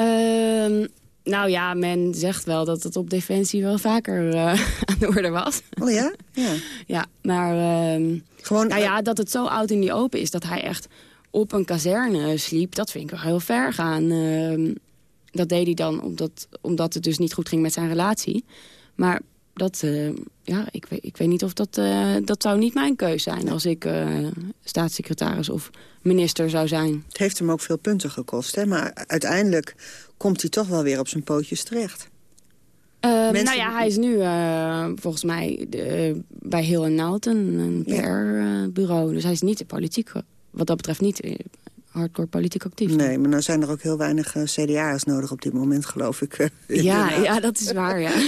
Uh, nou ja, men zegt wel dat het op Defensie wel vaker uh, aan de orde was. Oh ja? Ja. ja, maar... Uh, Gewoon, nou ja, dat het zo oud in die open is dat hij echt op een kazerne sliep, dat vind ik wel heel ver gaan. Uh, dat deed hij dan omdat, omdat het dus niet goed ging met zijn relatie. Maar dat, uh, ja, ik, weet, ik weet niet of dat... Uh, dat zou niet mijn keus zijn als ik uh, staatssecretaris of minister zou zijn. Het heeft hem ook veel punten gekost, hè? Maar uiteindelijk komt hij toch wel weer op zijn pootjes terecht. Mensen... Nou ja, hij is nu volgens mij bij Hill Nalton, een PR-bureau. dus hij is niet de politiek, wat dat betreft niet hardcore politiek actief. Nee, maar nou zijn er ook heel weinig CDA's nodig op dit moment, geloof ik. ja, ja, dat is waar, ja.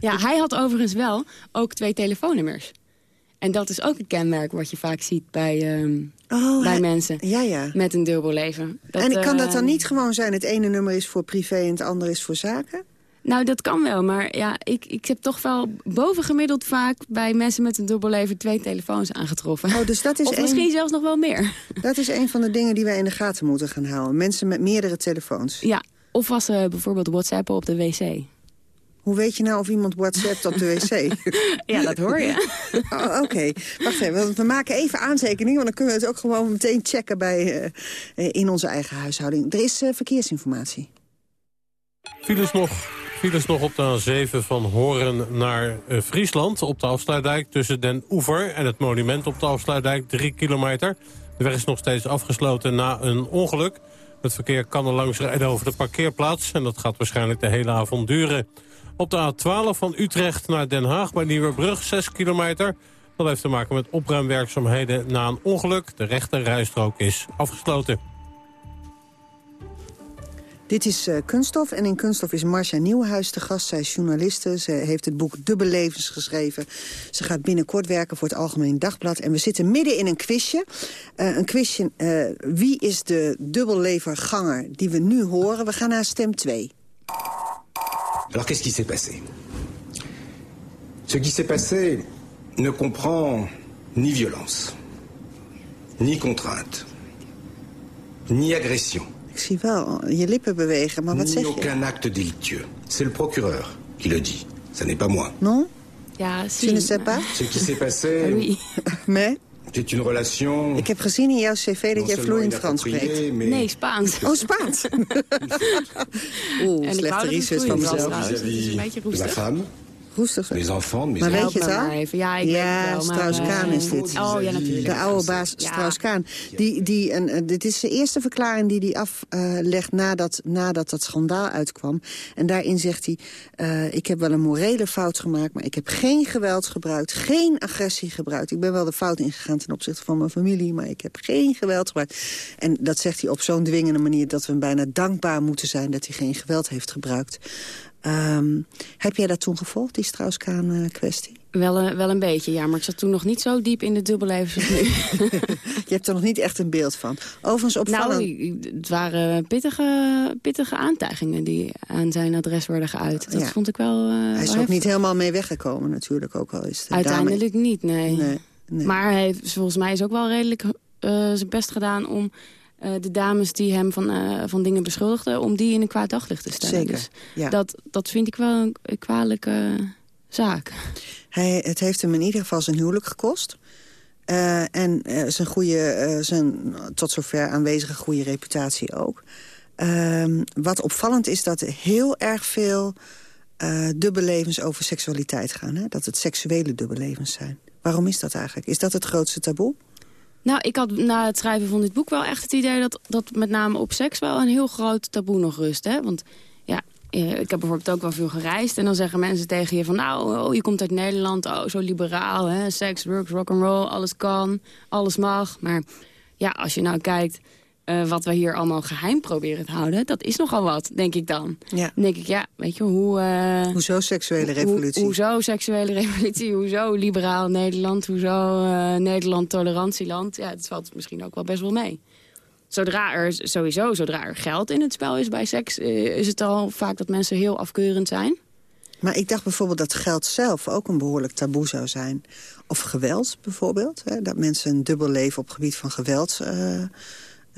Ja, hij had overigens wel ook twee telefoonnummers. En dat is ook een kenmerk wat je vaak ziet bij, uh, oh, bij mensen ja, ja. met een dubbel leven. Dat, en kan dat dan niet gewoon zijn, het ene nummer is voor privé en het andere is voor zaken? Nou, dat kan wel, maar ja, ik, ik heb toch wel bovengemiddeld vaak... bij mensen met een dubbel leven twee telefoons aangetroffen. Oh, dus dat is of misschien zelfs nog wel meer. Dat is een van de dingen die wij in de gaten moeten gaan houden. Mensen met meerdere telefoons. Ja, of was ze bijvoorbeeld whatsappen op de wc. Hoe weet je nou of iemand WhatsApp op de wc? ja, dat hoor je. oh, Oké, wacht even. We maken even aantekeningen, want dan kunnen we het ook gewoon meteen checken bij, uh, in onze eigen huishouding. Er is uh, verkeersinformatie. Files nog, files nog op de A7 van Horen naar uh, Friesland... op de afsluitdijk tussen Den Oever en het monument op de afsluitdijk... 3 kilometer. De weg is nog steeds afgesloten na een ongeluk. Het verkeer kan er langs rijden over de parkeerplaats... en dat gaat waarschijnlijk de hele avond duren. Op de A12 van Utrecht naar Den Haag bij Nieuwebrug, 6 kilometer. Dat heeft te maken met opruimwerkzaamheden na een ongeluk. De rechte rijstrook is afgesloten. Dit is uh, Kunststof en in Kunststof is Marcia Nieuwenhuis de gast. Zij is journaliste, ze heeft het boek Dubbele Levens geschreven. Ze gaat binnenkort werken voor het Algemeen Dagblad. En we zitten midden in een quizje. Uh, een quizje, uh, wie is de dubbelleverganger die we nu horen? We gaan naar stem 2. Alors qu'est-ce qui s'est passé Ce qui s'est passé ne comprend ni violence, ni contrainte, ni agression. Ik zie wel je lippen bewegen, maar wat zeg je? aucun acte délictueux. C'est le procureur qui le dit. Ça n'est pas moi. Non Ja, si. Tu ne sais pas Ce qui s'est passé... Oui. Mais C'est une relation... Ik heb gezien in jouw cv dat jij vloeiend Frans spreekt. Mais... Nee, Spaans. Oh, Spaans. Oeh, slechte research van mezelf. Vis-à-vis de la femme roestig. Mes enfants, mes maar weet je het al? Ja, ik ja weet Strauss-Kaan is dit. Oh, ja, natuurlijk. De oude baas ja. Strauss-Kaan. Die, die, een, dit is de eerste verklaring die hij aflegt uh, nadat, nadat dat schandaal uitkwam. En daarin zegt hij, uh, ik heb wel een morele fout gemaakt... maar ik heb geen geweld gebruikt, geen agressie gebruikt. Ik ben wel de fout ingegaan ten opzichte van mijn familie... maar ik heb geen geweld gebruikt. En dat zegt hij op zo'n dwingende manier... dat we hem bijna dankbaar moeten zijn dat hij geen geweld heeft gebruikt. Um, heb jij dat toen gevolgd, die Strauss-Kaan-kwestie? Wel, uh, wel een beetje, ja. Maar ik zat toen nog niet zo diep in de dubbellevens als nu. Je hebt er nog niet echt een beeld van. Overigens opvallend... Nou, het waren pittige, pittige aantijgingen die aan zijn adres werden geuit. Dat ja. vond ik wel uh, Hij is ook niet helemaal mee weggekomen natuurlijk, ook al is Uiteindelijk dame... niet, nee. nee, nee. Maar hij heeft volgens mij is ook wel redelijk uh, zijn best gedaan om uh, de dames die hem van, uh, van dingen beschuldigden... om die in een kwaad daglicht te stellen. Zeker, dus ja. dat, dat vind ik wel een, een kwalijke zaak. Hij, het heeft hem in ieder geval zijn huwelijk gekost. Uh, en zijn, goede, zijn tot zover aanwezige goede reputatie ook. Ehm, wat opvallend is dat er heel erg veel dubbellevens over seksualiteit gaan. Hè? Dat het seksuele dubbellevens zijn. Waarom is dat eigenlijk? Is dat het grootste taboe? Nou, ik had na het schrijven van dit boek wel echt het idee... dat, dat met name op seks wel een heel groot taboe nog rust. Hè? Want ja, ik heb bijvoorbeeld ook wel veel gereisd... en dan zeggen mensen tegen je van... nou, oh, je komt uit Nederland, oh, zo liberaal, hè? seks, drugs, rock'n'roll, alles kan, alles mag. Maar ja, als je nou kijkt... Uh, wat we hier allemaal geheim proberen te houden... dat is nogal wat, denk ik dan. Ja. Dan denk ik, ja, weet je, hoe... Uh, hoezo seksuele revolutie? Ho hoezo seksuele revolutie? Hoezo liberaal Nederland? Hoezo uh, Nederland tolerantieland? Ja, het valt misschien ook wel best wel mee. Zodra er, sowieso, zodra er geld in het spel is bij seks... is het al vaak dat mensen heel afkeurend zijn. Maar ik dacht bijvoorbeeld dat geld zelf ook een behoorlijk taboe zou zijn. Of geweld bijvoorbeeld. Hè? Dat mensen een dubbel leven op gebied van geweld...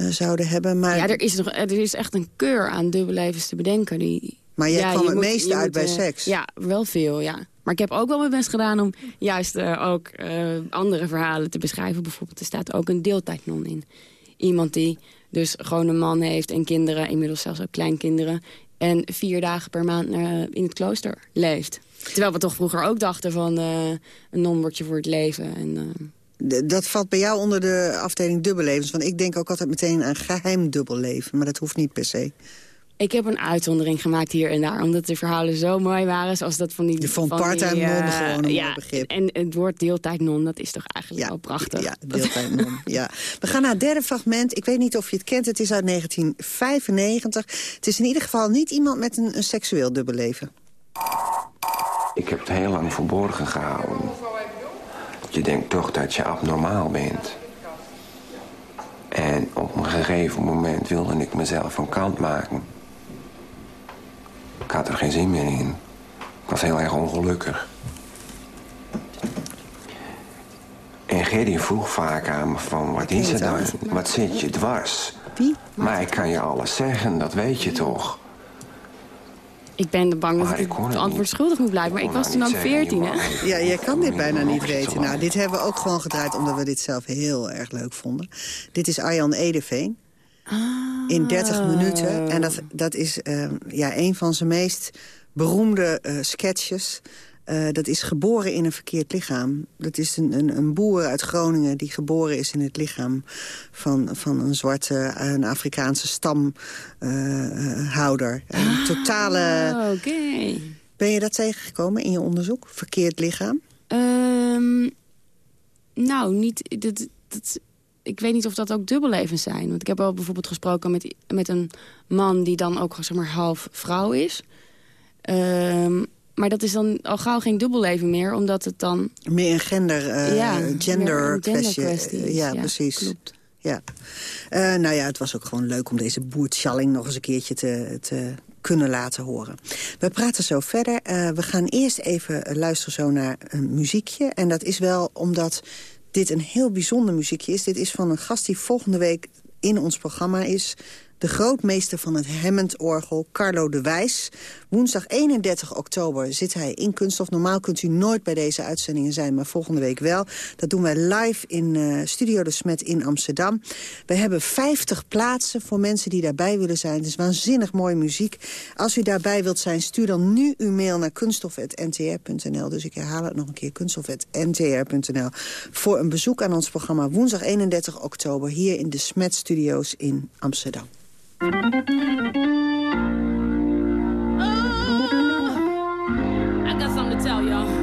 Uh, zouden hebben. Maar... Ja, er is, nog, er is echt een keur aan dubbellevens te bedenken. Die, maar jij ja, kwam het moet, meeste uit moet, bij uh, seks. Ja, wel veel, ja. Maar ik heb ook wel mijn best gedaan om juist uh, ook uh, andere verhalen te beschrijven. Bijvoorbeeld, er staat ook een deeltijdnon in. Iemand die dus gewoon een man heeft en kinderen, inmiddels zelfs ook kleinkinderen... en vier dagen per maand in het klooster leeft. Terwijl we toch vroeger ook dachten van een non wordt je voor het leven. En. Dat valt bij jou onder de afdeling dubbellevens. Want ik denk ook altijd meteen aan geheim dubbelleven. Maar dat hoeft niet per se. Ik heb een uitzondering gemaakt hier en daar. Omdat de verhalen zo mooi waren. Zoals dat van die... Je vond part-time non uh, gewoon een ja, begrip. En het woord deeltijd non, dat is toch eigenlijk wel prachtig. Ja, deeltijd non. ja. We gaan naar het derde fragment. Ik weet niet of je het kent. Het is uit 1995. Het is in ieder geval niet iemand met een, een seksueel dubbelleven. Ik heb het heel lang verborgen gehouden. Je denkt toch dat je abnormaal bent. En op een gegeven moment wilde ik mezelf van kant maken. Ik had er geen zin meer in. Ik was heel erg ongelukkig. En Gerry vroeg vaak aan me van, wat is er dan? Wat zit je dwars? Maar ik kan je alles zeggen, dat weet je toch? Ik ben bang dat ik het antwoord schuldig moet blijven. Maar ik was toen ook 14, hè? Ja, jij kan dit bijna niet weten. Nou, dit hebben we ook gewoon gedraaid omdat we dit zelf heel erg leuk vonden. Dit is Arjan Edeveen. In 30 minuten. En dat, dat is uh, ja, een van zijn meest beroemde uh, sketches. Uh, dat is geboren in een verkeerd lichaam. Dat is een, een, een, boer uit Groningen die geboren is in het lichaam van, van een zwarte, een Afrikaanse stamhouder. Uh, een totale... Oh, okay. Ben je dat tegengekomen in je onderzoek? Verkeerd lichaam? Um, nou, niet... Dat, dat, ik weet niet of dat ook dubbellevens zijn. Want ik heb wel bijvoorbeeld gesproken met, met een man... die dan ook zeg maar, half vrouw is. Um, maar dat is dan al gauw geen dubbelleven meer, omdat het dan... Meer een gender, uh, ja, gender, kwestie. Uh, ja, ja, precies. Klopt. Ja. Uh, nou ja, het was ook gewoon leuk om deze boertjalling nog eens een keertje te, te kunnen laten horen. We praten zo verder. Uh, we gaan eerst even luisteren zo naar een muziekje. En dat is wel omdat dit een heel bijzonder muziekje is. Dit is van een gast die volgende week in ons programma is de grootmeester van het Hammond-orgel, Carlo de Wijs. Woensdag 31 oktober zit hij in Kunststof. Normaal kunt u nooit bij deze uitzendingen zijn, maar volgende week wel. Dat doen wij live in uh, Studio de Smet in Amsterdam. We hebben 50 plaatsen voor mensen die daarbij willen zijn. Het is waanzinnig mooie muziek. Als u daarbij wilt zijn, stuur dan nu uw mail naar kunststof.ntr.nl. Dus ik herhaal het nog een keer, kunststof.ntr.nl. Voor een bezoek aan ons programma woensdag 31 oktober... hier in de Smet Studios in Amsterdam. I got something to tell y'all.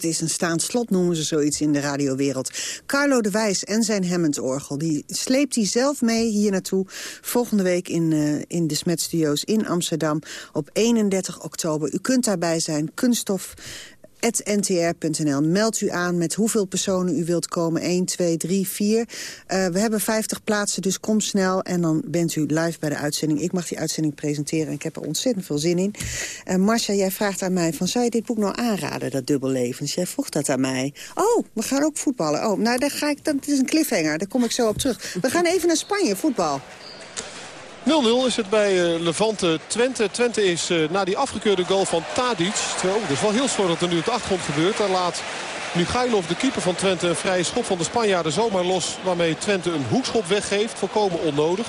Dat is een staand slot, noemen ze zoiets in de radiowereld. Carlo de Wijs en zijn Hammond-orgel, die sleept hij zelf mee hier naartoe. Volgende week in, uh, in de Smet Studios in Amsterdam op 31 oktober. U kunt daarbij zijn, kunststof ntr.nl. Meld u aan met hoeveel personen u wilt komen. 1, 2, 3, 4. Uh, we hebben 50 plaatsen, dus kom snel. En dan bent u live bij de uitzending. Ik mag die uitzending presenteren en ik heb er ontzettend veel zin in. Uh, Marcia, jij vraagt aan mij van... zou je dit boek nou aanraden, dat dubbellevens? Jij vroeg dat aan mij. Oh, we gaan ook voetballen. Oh, nou, daar ga ik, dat is een cliffhanger. Daar kom ik zo op terug. We gaan even naar Spanje, voetbal. 0-0 is het bij uh, Levante Twente. Twente is uh, na die afgekeurde goal van Tadic. Terwijl, dat is wel heel slordig dat er nu op de achtergrond gebeurt. Daar laat Michailov, de keeper van Twente, een vrije schop van de Spanjaarden zomaar los. Waarmee Twente een hoekschop weggeeft. Volkomen onnodig.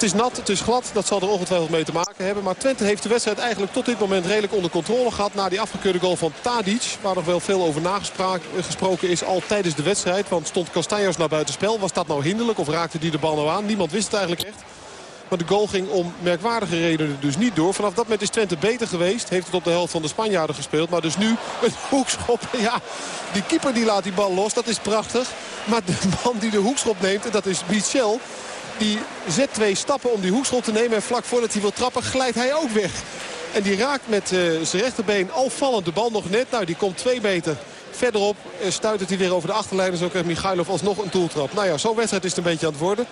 Het is nat, het is glad. Dat zal er ongetwijfeld mee te maken hebben. Maar Twente heeft de wedstrijd eigenlijk tot dit moment redelijk onder controle gehad. Na die afgekeurde goal van Tadic. Waar nog wel veel over nagesproken is al tijdens de wedstrijd. Want stond Castanjos naar buitenspel. Was dat nou hinderlijk of raakte die de bal nou aan? Niemand wist het eigenlijk echt. Maar de goal ging om merkwaardige redenen dus niet door. Vanaf dat moment is Twente beter geweest. Heeft het op de helft van de Spanjaarden gespeeld. Maar dus nu een hoekschop. Ja, die keeper die laat die bal los. Dat is prachtig. Maar de man die de hoekschop neemt, dat is Michel... Die zet twee stappen om die hoekschop te nemen. En vlak voordat hij wil trappen glijdt hij ook weg. En die raakt met uh, zijn rechterbeen al vallend de bal nog net. Nou, die komt twee meter verderop. Uh, stuit het hij weer over de achterlijn. En zo krijgt Michailov alsnog een doeltrap. Nou ja, zo'n wedstrijd is het een beetje aan het worden.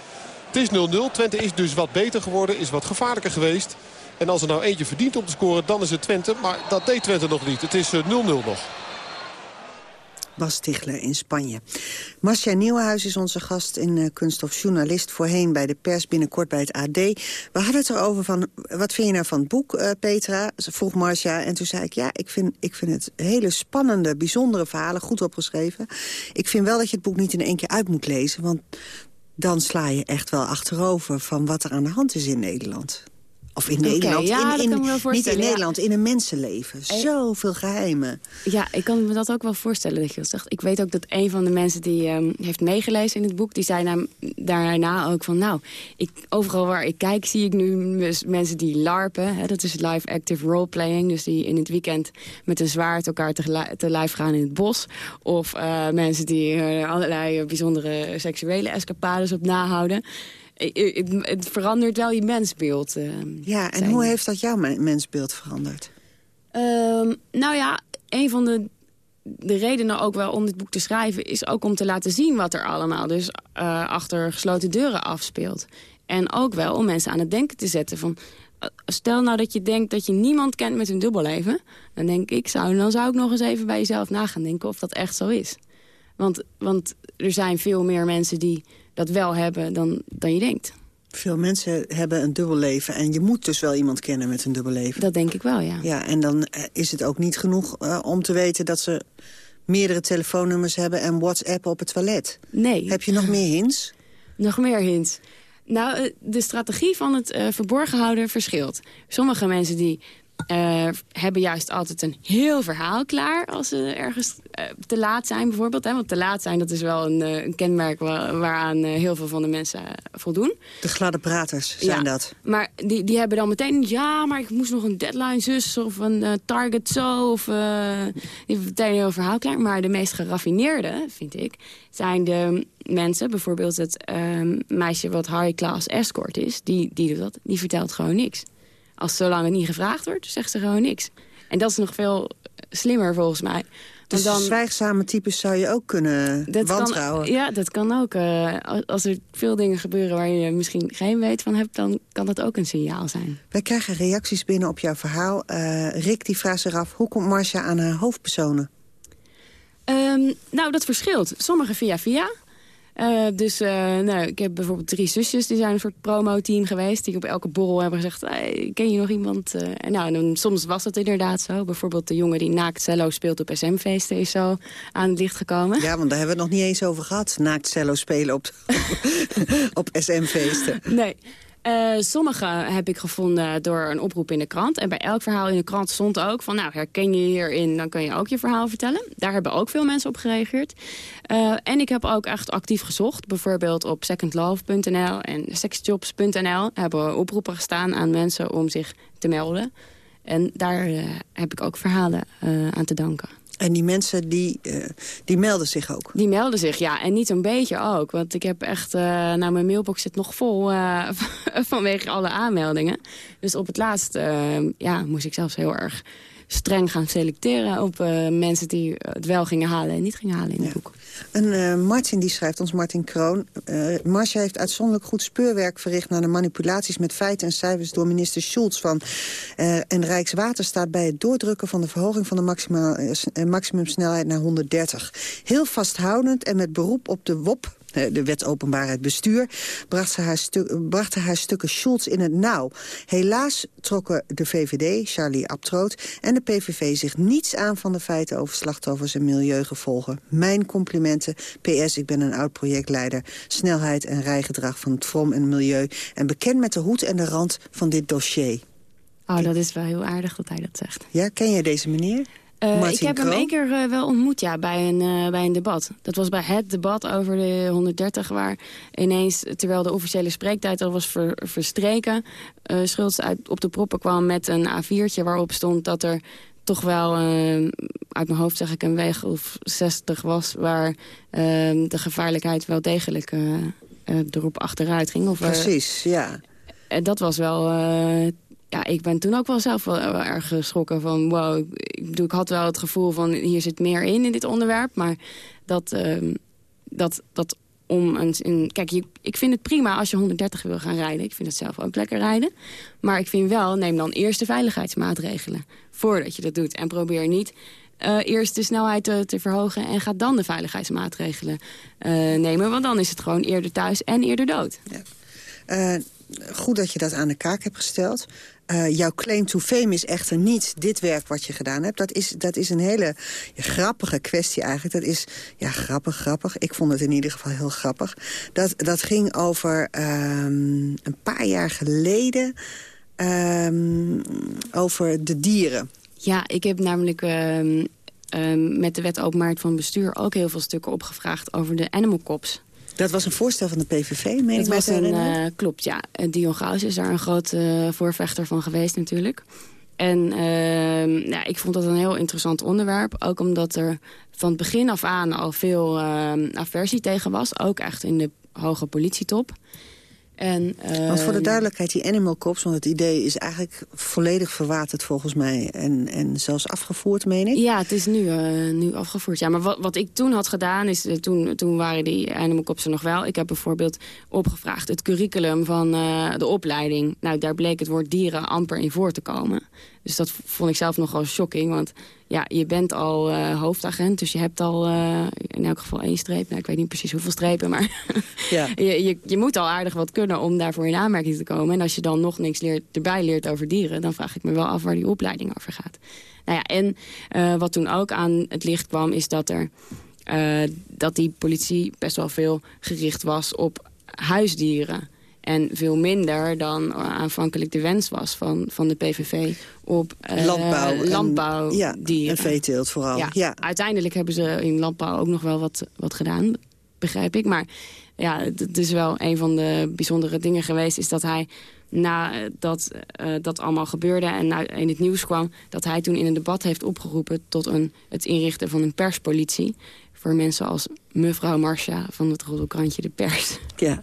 Het is 0-0. Twente is dus wat beter geworden. Is wat gevaarlijker geweest. En als er nou eentje verdient om te scoren, dan is het Twente. Maar dat deed Twente nog niet. Het is 0-0 uh, nog. Bas in Spanje. Marcia Nieuwenhuis is onze gast in uh, Kunststof Journalist. Voorheen bij de pers, binnenkort bij het AD. We hadden het erover van, wat vind je nou van het boek, uh, Petra? Vroeg Marcia en toen zei ik, ja, ik vind, ik vind het hele spannende, bijzondere verhalen, goed opgeschreven. Ik vind wel dat je het boek niet in één keer uit moet lezen, want dan sla je echt wel achterover van wat er aan de hand is in Nederland. Of in Nederland. Okay, ja, in, in, niet in Nederland, ja. in een mensenleven. Zoveel geheimen. Ja, ik kan me dat ook wel voorstellen dat je dat zegt. Ik weet ook dat een van de mensen die um, heeft meegelezen in het boek... die zei na, daarna ook van... nou, ik, overal waar ik kijk zie ik nu mensen die larpen. Hè, dat is live active roleplaying. Dus die in het weekend met een zwaard elkaar te, te lijf gaan in het bos. Of uh, mensen die uh, allerlei bijzondere seksuele escapades op nahouden het, verandert wel je mensbeeld. Uh, ja, en hoe heeft dat jouw mensbeeld veranderd? Um, nou ja, een van de, de redenen ook wel om dit boek te schrijven... is ook om te laten zien wat er allemaal dus uh, achter gesloten deuren afspeelt. En ook wel om mensen aan het denken te zetten van... Stel nou dat je denkt dat je niemand kent met een dubbelleven... dan denk ik, zou, dan zou ik nog eens even bij jezelf na gaan denken of dat echt zo is. Want, want er zijn veel meer mensen die dat wel hebben dan, dan je denkt. Veel mensen hebben een dubbel leven en je moet dus wel iemand kennen met een dubbel leven. Dat denk ik wel, ja. Ja, en dan eh, is het ook niet genoeg uh, om te weten dat ze meerdere telefoonnummers hebben en WhatsApp op het toilet. Nee. Heb je nog meer hints? Nog meer hints. Nou, eh, de strategie van het uh, verborgen houden verschilt. Sommige mensen die uh, hebben juist altijd een heel verhaal klaar als ze ergens uh, te laat zijn bijvoorbeeld. Hè? Want te laat zijn, dat is wel een, uh, een kenmerk waar, waaraan heel veel van de mensen voldoen. De gladde praters zijn ja, dat. Maar die, die hebben dan meteen, ja, maar ik moest nog een deadline zus of een target zo. Of, die hebben meteen een heel verhaal klaar. Maar de meest geraffineerde, vind ik, zijn de mensen, bijvoorbeeld het meisje wat high class escort is, die, die doet dat, die vertelt gewoon niks. Als zolang het niet gevraagd wordt, zegt ze gewoon niks. En dat is nog veel slimmer volgens mij. Dus dan, zwijgzame types zou je ook kunnen dat wantrouwen? Kan, ja, dat kan ook. Uh, als er veel dingen gebeuren waar je misschien geen weet van hebt... dan kan dat ook een signaal zijn. Wij krijgen reacties binnen op jouw verhaal. Uh, Rick die vraagt zich af, hoe komt Marcia aan haar hoofdpersonen? Um, nou, dat verschilt. Sommige via via. Uh, dus uh, nou, ik heb bijvoorbeeld drie zusjes, die zijn een soort promo-team geweest... die op elke borrel hebben gezegd, hey, ken je nog iemand? Uh, en nou, en dan, soms was het inderdaad zo. Bijvoorbeeld de jongen die naakt cello speelt op SM-feesten is zo aan het licht gekomen. Ja, want daar hebben we het nog niet eens over gehad. Naakt cello spelen op, op SM-feesten. Nee. Uh, sommige heb ik gevonden door een oproep in de krant. En bij elk verhaal in de krant stond ook van... nou, herken je hierin, dan kun je ook je verhaal vertellen. Daar hebben ook veel mensen op gereageerd. Uh, en ik heb ook echt actief gezocht. Bijvoorbeeld op secondlove.nl en sexjobs.nl... hebben oproepen gestaan aan mensen om zich te melden. En daar uh, heb ik ook verhalen aan te danken. En die mensen, die, uh, die melden zich ook? Die melden zich, ja. En niet een beetje ook. Want ik heb echt... Uh, nou, mijn mailbox zit nog vol uh, vanwege alle aanmeldingen. Dus op het laatst ja, moest ik zelfs heel erg streng gaan selecteren... op mensen die het wel gingen halen en niet gingen halen in het boek. En uh, Martin die schrijft ons, Martin Kroon... Uh, Marcia heeft uitzonderlijk goed speurwerk verricht... naar de manipulaties met feiten en cijfers door minister Schulz van... En Rijkswaterstaat bij het doordrukken van de verhoging... van de maximaal, maximumsnelheid naar 130. Heel vasthoudend en met beroep op de WOP de wet openbaarheid bestuur, bracht ze haar, brachten haar stukken Schulz in het nauw. Helaas trokken de VVD, Charlie Abtroot en de PVV zich niets aan van de feiten over slachtoffers en milieugevolgen. Mijn complimenten. PS, ik ben een oud projectleider. Snelheid en rijgedrag van het VROM en milieu. En bekend met de hoed en de rand van dit dossier. Oh, dat is wel heel aardig dat hij dat zegt. Ja, ken jij deze meneer? Uh, ik heb hem één keer uh, wel ontmoet ja, bij, een, uh, bij een debat. Dat was bij het debat over de 130... waar ineens, terwijl de officiële spreektijd al was ver, verstreken... Schultz uit, op de proppen kwam met een A4'tje waarop stond dat er toch wel, uit mijn hoofd zeg ik, een weg of 60 was... waar de gevaarlijkheid wel degelijk erop achteruit ging. Of, Precies, ja. En dat was wel ja, ik ben toen ook wel zelf wel, erg geschrokken van... wow, ik, ik had wel het gevoel van hier zit meer in, in dit onderwerp. Maar dat, uh, dat, dat om een... In, kijk, je, ik vind het prima als je 130 wil gaan rijden. Ik vind het zelf ook lekker rijden. Maar ik vind wel, neem dan eerst de veiligheidsmaatregelen... voordat je dat doet. En probeer niet uh, eerst de snelheid te, verhogen... en ga dan de veiligheidsmaatregelen uh, nemen. Want dan is het gewoon eerder thuis en eerder dood. Ja. Uh, goed dat je dat aan de kaak hebt gesteld. Uh, jouw claim to fame is echter niet dit werk wat je gedaan hebt. Dat is, dat is een hele grappige kwestie eigenlijk. Dat is, ja, grappig, grappig. Ik vond het in ieder geval heel grappig. Dat, dat ging over um, een paar jaar geleden... Um, over de dieren. Ja, ik heb namelijk... Um, met de wet openbaarheid van bestuur ook heel veel stukken opgevraagd over de animal cops. Dat was een voorstel van de PVV, meen dat was een, uh, Klopt, ja. Dion Gauws is daar een groot uh, voorvechter van geweest natuurlijk. En uh, ja, ik vond dat een heel interessant onderwerp. Ook omdat er van het begin af aan al veel ehm, aversie tegen was. Ook echt in de hoge politietop. En, want voor de ehm, duidelijkheid, die animal cops... want het idee is eigenlijk volledig verwaterd volgens mij... en, en zelfs afgevoerd, meen ik? Ja, het is nu, uh, nu afgevoerd. Ja, maar wat, wat ik toen had gedaan, is uh, toen, toen waren die animal cops er nog wel. Ik heb bijvoorbeeld opgevraagd het curriculum van uh, de opleiding. Nou, daar bleek het woord dieren amper in voor te komen. Dus dat vond ik zelf nogal shocking, want ja, je bent al uh, hoofdagent, dus je hebt al uh, in elk geval één streep. Nou, ik weet niet precies hoeveel strepen, maar ja. je, je, je, moet al aardig wat kunnen om daarvoor in aanmerking te komen. En als je dan nog niks leert, erbij leert over dieren, dan vraag ik me wel af waar die opleiding over gaat. Nou ja, en uh, wat toen ook aan het licht kwam, is dat er dat die politie best wel veel gericht was op huisdieren. En veel minder dan aanvankelijk de wens was van, van de PVV op uh, landbouw, landbouw en, ja, en veeteelt vooral. Ja, ja, Uiteindelijk hebben ze in landbouw ook nog wel wat, wat gedaan, begrijp ik. Maar ja, het is wel een van de bijzondere dingen geweest... is dat hij nadat uh, dat allemaal gebeurde en in het nieuws kwam... dat hij toen in een debat heeft opgeroepen tot een, het inrichten van een perspolitie voor mensen als mevrouw Marcia van het roddelkrantje De Pers. Ja,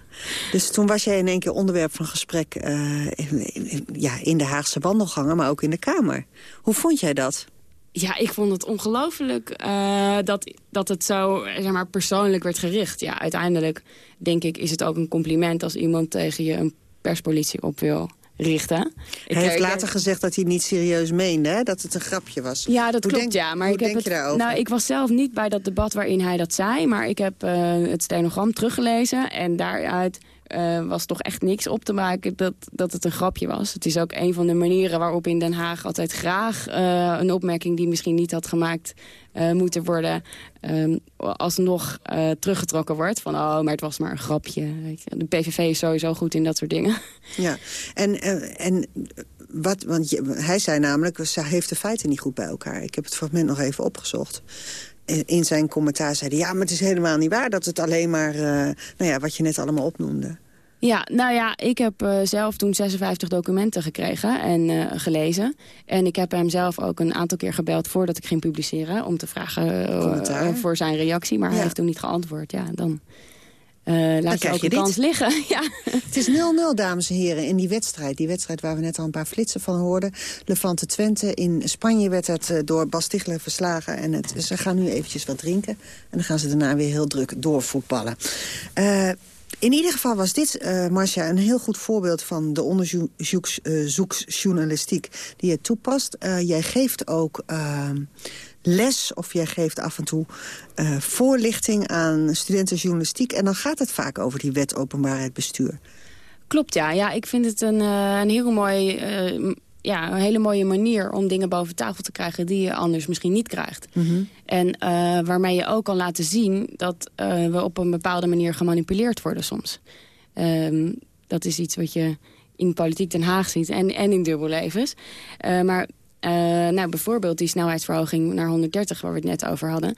dus toen was jij in één keer onderwerp van gesprek uh, in, ja, in de Haagse wandelgangen, maar ook in de Kamer. Hoe vond jij dat? Ja, ik vond het ongelooflijk uh, dat, dat het zo zeg maar, persoonlijk werd gericht. Ja, uiteindelijk denk ik is het ook een compliment als iemand tegen je een perspolitie op wil richten. Hij heeft later gezegd dat hij niet serieus meende, hè? dat het een grapje was. Ja, dat klopt, ja. Maar ik heb het? Nou, ik was zelf niet bij dat debat waarin hij dat zei... maar ik heb uh, het stenogram teruggelezen en daaruit uh, was toch echt niks op te maken dat, dat het een grapje was. Het is ook een van de manieren waarop in Den Haag altijd graag uh, een opmerking die misschien niet had gemaakt uh, moeten worden, um, alsnog teruggetrokken wordt. Van oh, maar het was maar een grapje. De PVV is sowieso goed in dat soort dingen. Ja, en, en wat, want hij zei namelijk, ze heeft de feiten niet goed bij elkaar. Ik heb het fragment nog even opgezocht in zijn commentaar zeiden... ja, maar het is helemaal niet waar dat het alleen maar... Uh, nou ja, wat je net allemaal opnoemde. Ja, nou ja, ik heb uh, zelf toen 56 documenten gekregen en uh, gelezen. En ik heb hem zelf ook een aantal keer gebeld voordat ik ging publiceren... om te vragen voor zijn reactie, maar ja. hij heeft toen niet geantwoord. Ja, dan... Uh, laat je ook de kans liggen. ja. Het is 0-0, dames en heren, in die wedstrijd. Die wedstrijd waar we net al een paar flitsen van hoorden. Levante Twente. In Spanje werd het uh, door Bas Tichler verslagen. En het, ze gaan nu eventjes wat drinken. En dan gaan ze daarna weer heel druk doorvoetballen. Uh, in ieder geval was dit, uh, Marcia, een heel goed voorbeeld van de onderzoeksjournalistiek die je toepast. Uh, jij geeft ook uh, les of jij geeft af en toe uh, voorlichting aan studenten journalistiek. En dan gaat het vaak over die wet openbaarheid bestuur. Klopt, ja. ja ik vind het een, uh, een heel mooi... Uh, ja, een hele mooie manier om dingen boven tafel te krijgen... die je anders misschien niet krijgt. Mm -hmm. En waarmee je ook kan laten zien... dat we op een bepaalde manier gemanipuleerd worden soms. Um, dat is iets wat je in politiek Den Haag ziet en, en in dubbellevens. Uh, maar Uh, nou, bijvoorbeeld die snelheidsverhoging naar 130, waar we het net over hadden.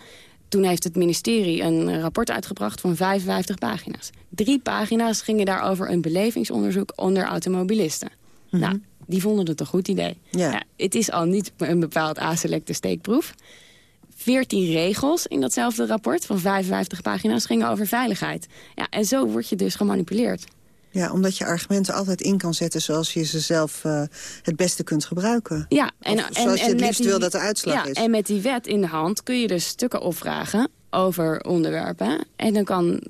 Toen heeft het ministerie een rapport uitgebracht van 55 pagina's. Drie pagina's gingen daarover een belevingsonderzoek onder automobilisten. Mm Nou, die vonden het een goed idee. Ja. het is al niet een bepaald aselecte steekproef. 14 regels in datzelfde rapport van 55 pagina's gingen over veiligheid. Ja, en zo word je dus gemanipuleerd. Ja, omdat je argumenten altijd in kan zetten zoals je ze zelf uh, het beste kunt gebruiken. Ja, en, of zoals en, je het liefst wil dat de uitslag ja, is. En met die wet in de hand kun je dus stukken opvragen over onderwerpen. En dan kan,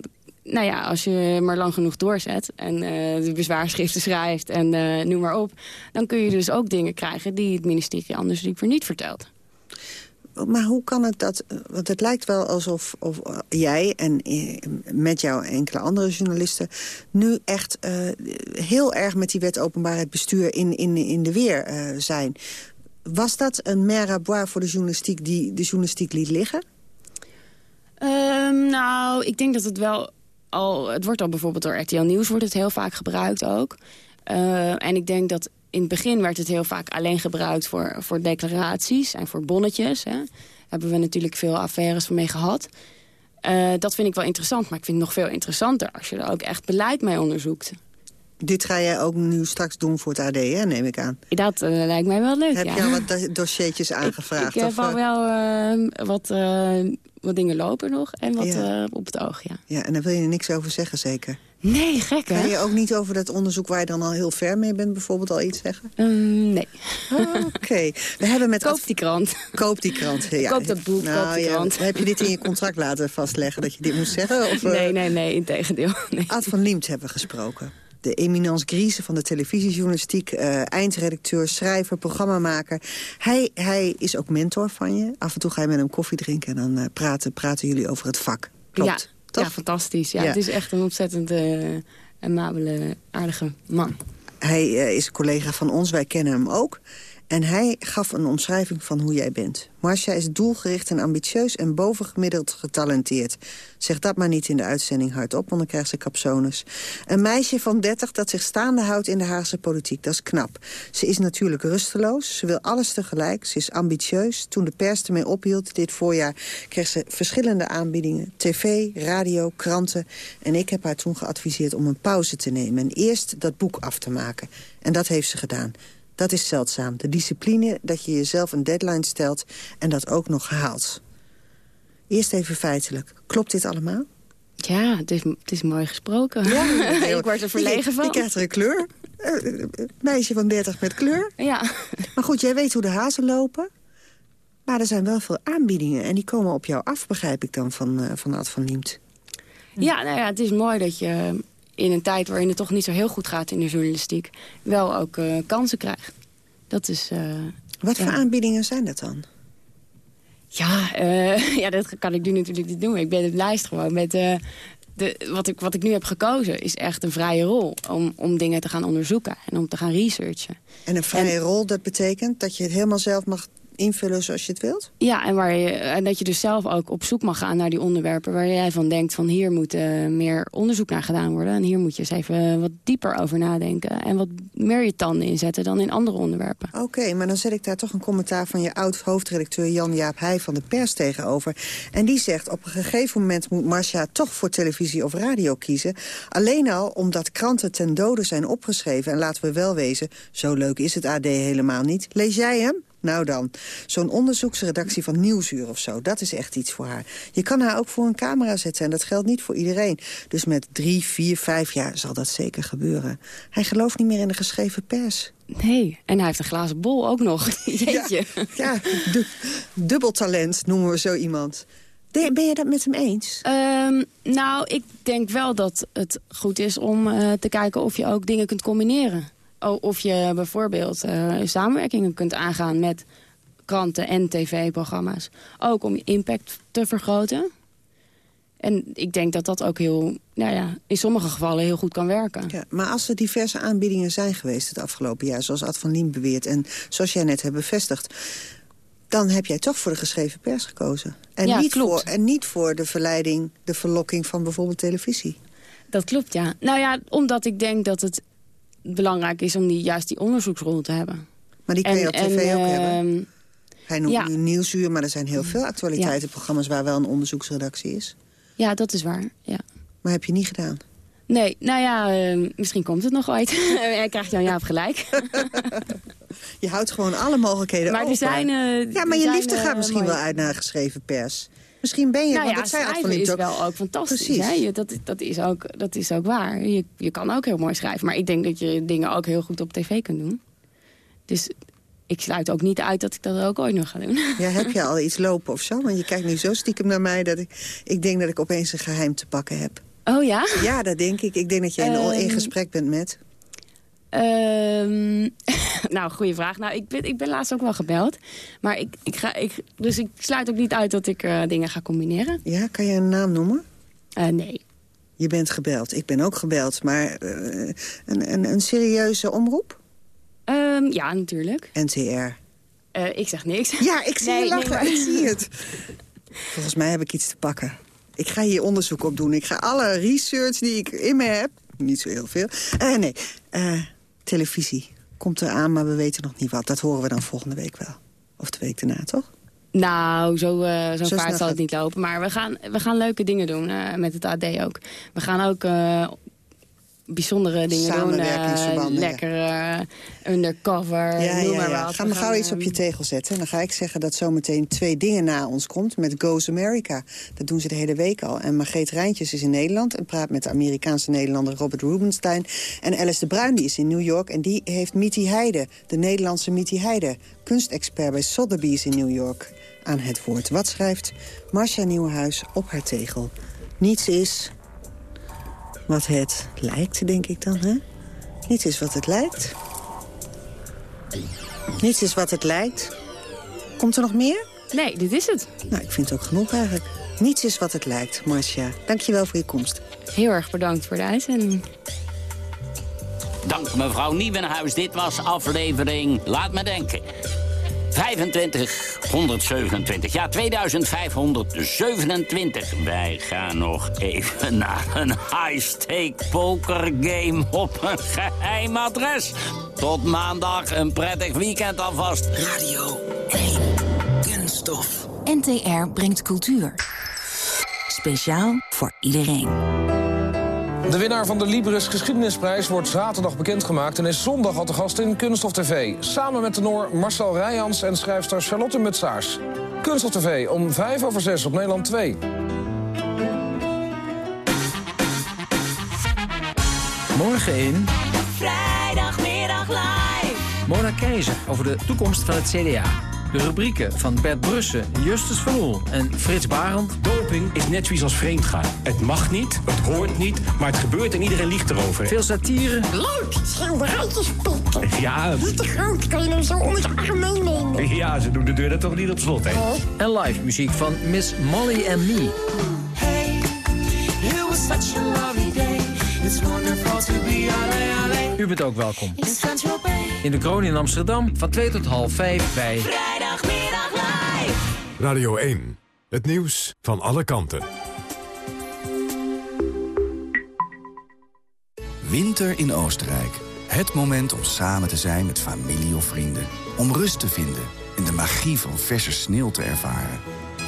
nou ja, als je maar lang genoeg doorzet... en uh, de bezwaarschriften schrijft en uh, noem maar op... dan kun je dus ook dingen krijgen die het ministerie anders liever niet vertelt. Maar hoe kan het dat... Want het lijkt wel alsof of jij en met jou enkele andere journalisten... nu echt heel erg met die wet openbaarheid bestuur in, in, in de weer zijn. Was dat een merabois voor de journalistiek die de journalistiek liet liggen? Um, nou, ik denk dat het wel al... Het wordt al bijvoorbeeld door RTL Nieuws wordt het heel vaak gebruikt ook. En ik denk dat in het begin werd het heel vaak alleen gebruikt voor, voor declaraties en voor bonnetjes. Hè. Daar hebben we natuurlijk veel affaires van mee gehad. Uh, dat vind ik wel interessant, maar ik vind het nog veel interessanter... als je er ook echt beleid mee onderzoekt. Dit ga jij ook nu straks doen voor het AD, hè, neem ik aan? Dat uh, lijkt mij wel leuk, Heb ja. je al wat dossiertjes aangevraagd? Ik, ik heb al wel uh, wat, wat dingen lopen nog en wat ja. op het oog, ja. Ja, en daar wil je er niks over zeggen, zeker? Nee, gek hè? Kan je ook niet over dat onderzoek waar je dan al heel ver mee bent bijvoorbeeld al iets zeggen? Um, nee. Oh, Oké. We hebben met Koop die krant. Koop die krant, ja. Koop dat boek, nou, koop die ja, krant. Heb je dit in je contract laten vastleggen dat je dit moest zeggen? Of, nee, nee, nee, in tegendeel. Nee. Ad van Liemt hebben we gesproken. De eminence Griese van de televisiejournalistiek, uh, eindredacteur, schrijver, programmamaker. Hij, hij is ook mentor van je. Af en toe ga je met hem koffie drinken en dan uh, praten, praten jullie over het vak. Klopt, ja, toch? Ja, fantastisch. Ja, ja. Het is echt een ontzettend uh, amabele, aardige man. Hij is een collega van ons, wij kennen hem ook. En hij gaf een omschrijving van hoe jij bent. Marcia is doelgericht en ambitieus en bovengemiddeld getalenteerd. Zeg dat maar niet in de uitzending hardop, want dan krijgt ze capsones. Een meisje van 30 dat zich staande houdt in de Haagse politiek, dat is knap. Ze is natuurlijk rusteloos, ze wil alles tegelijk, ze is ambitieus. Toen de pers ermee ophield dit voorjaar kreeg ze verschillende aanbiedingen. TV, radio, kranten. En ik heb haar toen geadviseerd om een pauze te nemen... en eerst dat boek af te maken. En dat heeft ze gedaan. Dat is zeldzaam. De discipline dat je jezelf een deadline stelt en dat ook nog haalt. Eerst even feitelijk. Klopt dit allemaal? Ja, het is, het is mooi gesproken. Ja, ik word er verlegen van. Je krijgt er een kleur. Uh, meisje van 30 met kleur. Ja. Maar goed, jij weet hoe de hazen lopen. Maar er zijn wel veel aanbiedingen. En die komen op jou af, begrijp ik dan, van, uh, van Ad van Liemt. Ja, nou ja, het is mooi dat je in een tijd waarin het toch niet zo heel goed gaat in de journalistiek... wel ook uh, kansen krijgt. Dat is... Uh, Wat ja. voor aanbiedingen zijn dat dan? Ja, uh, ja, dat kan ik nu natuurlijk niet doen. Ik ben het lijst gewoon met... de, wat, ik, wat ik nu heb gekozen is echt een vrije rol... om, om dingen te gaan onderzoeken en om te gaan researchen. En een vrije en, rol, dat betekent dat je het helemaal zelf mag invullen zoals je het wilt? Ja, en, waar je, en dat je dus zelf ook op zoek mag gaan naar die onderwerpen... waar jij van denkt van hier moet uh, meer onderzoek naar gedaan worden... en hier moet je eens even wat dieper over nadenken... en wat meer je tanden inzetten dan in andere onderwerpen. Oké, okay, maar dan zet ik daar toch een commentaar van je oud-hoofdredacteur... Jan-Jaap Heij van de Pers tegenover. En die zegt op een gegeven moment moet Marcia toch voor televisie of radio kiezen. Alleen al omdat kranten ten dode zijn opgeschreven. En laten we wel wezen, zo leuk is het AD helemaal niet. Lees jij hem? Nou dan, zo'n onderzoeksredactie van Nieuwsuur of zo, dat is echt iets voor haar. Je kan haar ook voor een camera zetten en dat geldt niet voor iedereen. Dus met drie, vier, vijf jaar zal dat zeker gebeuren. Hij gelooft niet meer in de geschreven pers. Nee, en hij heeft een glazen bol ook nog. Jeetje. Ja, ja du dubbel talent noemen we zo iemand. Ben je dat met hem eens? Um, nou, ik denk wel dat het goed is om uh, te kijken of je ook dingen kunt combineren. Of je bijvoorbeeld uh, samenwerkingen kunt aangaan met kranten en tv-programma's. Ook om je impact te vergroten. En ik denk dat dat ook heel, nou ja, in sommige gevallen heel goed kan werken. Ja, maar als er diverse aanbiedingen zijn geweest het afgelopen jaar... zoals Ad van Liem beweert en zoals jij net hebt bevestigd... dan heb jij toch voor de geschreven pers gekozen. En, ja, niet, klopt. voor, en niet voor de verleiding, de verlokking van bijvoorbeeld televisie. Dat klopt, ja. Nou ja, omdat ik denk dat het belangrijk is om die, juist die onderzoeksrol te hebben. Maar die kun je op tv ook hebben. ehm, Hij noemt ja. nu Nieuwsuur, maar er zijn heel veel actualiteitenprogramma's... waar wel een onderzoeksredactie is. Ja, dat is waar, ja. Maar heb je niet gedaan? Nee, nou ja, ehm, misschien komt het nog ooit. Hij krijgt Jan Jaap gelijk. Je houdt gewoon alle mogelijkheden Maar er open. zijn, eh, ja, maar je liefde eh, gaat misschien mooie- wel uit naar geschreven pers. Misschien ben je, nou want ja, dat zei Ad van is ook. wel ook fantastisch. Precies. Hè? Je- Dat, dat, is ook, dat is ook waar. Je, je kan ook heel mooi schrijven. Maar ik denk dat je dingen ook heel goed op tv kunt doen. Dus ik sluit ook niet uit dat ik dat ook ooit nog ga doen. Ja, heb je al iets lopen of zo? Want je kijkt nu zo stiekem naar mij dat ik, ik denk dat ik opeens een geheim te pakken heb. Oh ja? Ja, dat denk ik. Ik denk dat je in, in Ehm, gesprek bent met... Ehm, nou, goede vraag. Nou, ik ben, ik ben laatst ook wel gebeld. Maar ik, ik ga, ik, dus ik sluit ook niet uit dat ik eh, dingen ga combineren. Ja, kan je een naam noemen? Eh, nee. Je bent gebeld. Ik ben ook gebeld. Maar eh, een, een, een serieuze omroep? Ehm, ja, natuurlijk. NTR. Ik zeg niks. Ja, ik zie Nee, je lachen. nee, maar- Ik zie het. Volgens mij heb ik iets te pakken. Ik ga hier onderzoek op doen. Ik ga alle research die ik in me heb... Niet zo heel veel. Eh, nee, eh, televisie. Komt eraan, maar we weten nog niet wat. Dat horen we dan volgende week wel. Of de week daarna, toch? Nou, zo, eh zo vaart zal het niet lopen. Maar we gaan, we gaan leuke dingen doen eh, met het AD ook. We gaan ook eh, bijzondere dingen doen. eh, Samenwerkingsverbanden, ja. lekker eh, undercover, Ja, noem ja, maar wat. Ga maar gauw iets op eh, je tegel zetten. En dan ga ik zeggen dat zometeen twee dingen na ons komt met Goes America. Dat doen ze de hele week al. En Margreet Rijntjes is in Nederland en praat met de Amerikaanse Nederlander Robert Rubenstein. En Alice de Bruin die is in New York en die heeft Mitty Heide, de Nederlandse Mitty Heide, kunstexpert bij Sotheby's in New York, aan het woord. Wat schrijft Marcia Nieuwenhuis op haar tegel? Niets is wat het lijkt, denk ik dan, hè? Niets is wat het lijkt. Niets is wat het lijkt. Komt er nog meer? Nee, dit is het. Nou, ik vind het ook genoeg eigenlijk. Niets is wat het lijkt, Marcia. Dankjewel voor je komst. Heel erg bedankt voor de uitzending. Dank mevrouw Nieuwenhuis. Dit was aflevering, laat me denken. 2527, ja 2527. Wij gaan nog even naar een high-stake pokergame op een geheim adres. Tot maandag, een prettig weekend alvast. Radio 1. Kunststof. NTR brengt cultuur. Speciaal voor iedereen. De winnaar van de Libris Geschiedenisprijs wordt zaterdag bekendgemaakt... en is zondag al te gast in Kunststof TV. Samen met tenor Marcel Rijans en schrijfster Charlotte Mutsaars. Kunststof TV om 5 over 6 op Nederland 2. Morgen in Vrijdagmiddag live. Mona Keizer over de toekomst van het CDA. De rubrieken van Bert Brussen, Justus van Oel en Frits Barend. Doping is net zoiets als vreemdgaan. Het mag niet, het hoort niet, maar het gebeurt en iedereen liegt erover. Veel satire. Leuk, schilderijtjes pikken. Ja, Niet te groot, kan je hem zo onder je arm meenemen. ja, ze doen de deur er toch niet op slot, hè? En live muziek van Miss Molly and Me. Hey, it was such a lovely day. It's wonderful to be alle alle. U bent ook welkom. In de kroon in Amsterdam van 2 tot half 5 bij... Vrijdagmiddag live. Radio 1. Het nieuws van alle kanten. Winter in Oostenrijk. Het moment om samen te zijn met familie of vrienden. Om rust te vinden en de magie van verse sneeuw te ervaren.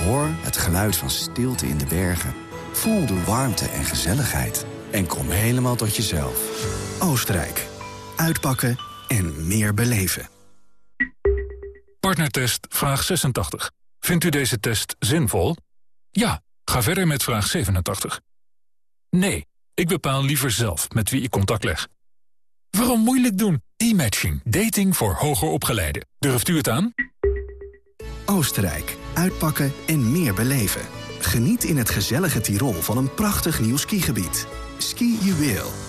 Hoor het geluid van stilte in de bergen. Voel de warmte en gezelligheid. En kom helemaal tot jezelf. Oostenrijk. Uitpakken en meer beleven. Partnertest vraag 86. Vindt u deze test zinvol? Ja, ga verder met vraag 87. Nee, ik bepaal liever zelf met wie ik contact leg. Waarom moeilijk doen? E-matching. Dating voor hoger opgeleiden. Durft u het aan? Oostenrijk. Uitpakken en meer beleven. Geniet in het gezellige Tirol van een prachtig nieuw skigebied. Ski Juweel.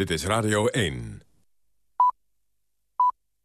Dit is Radio 1.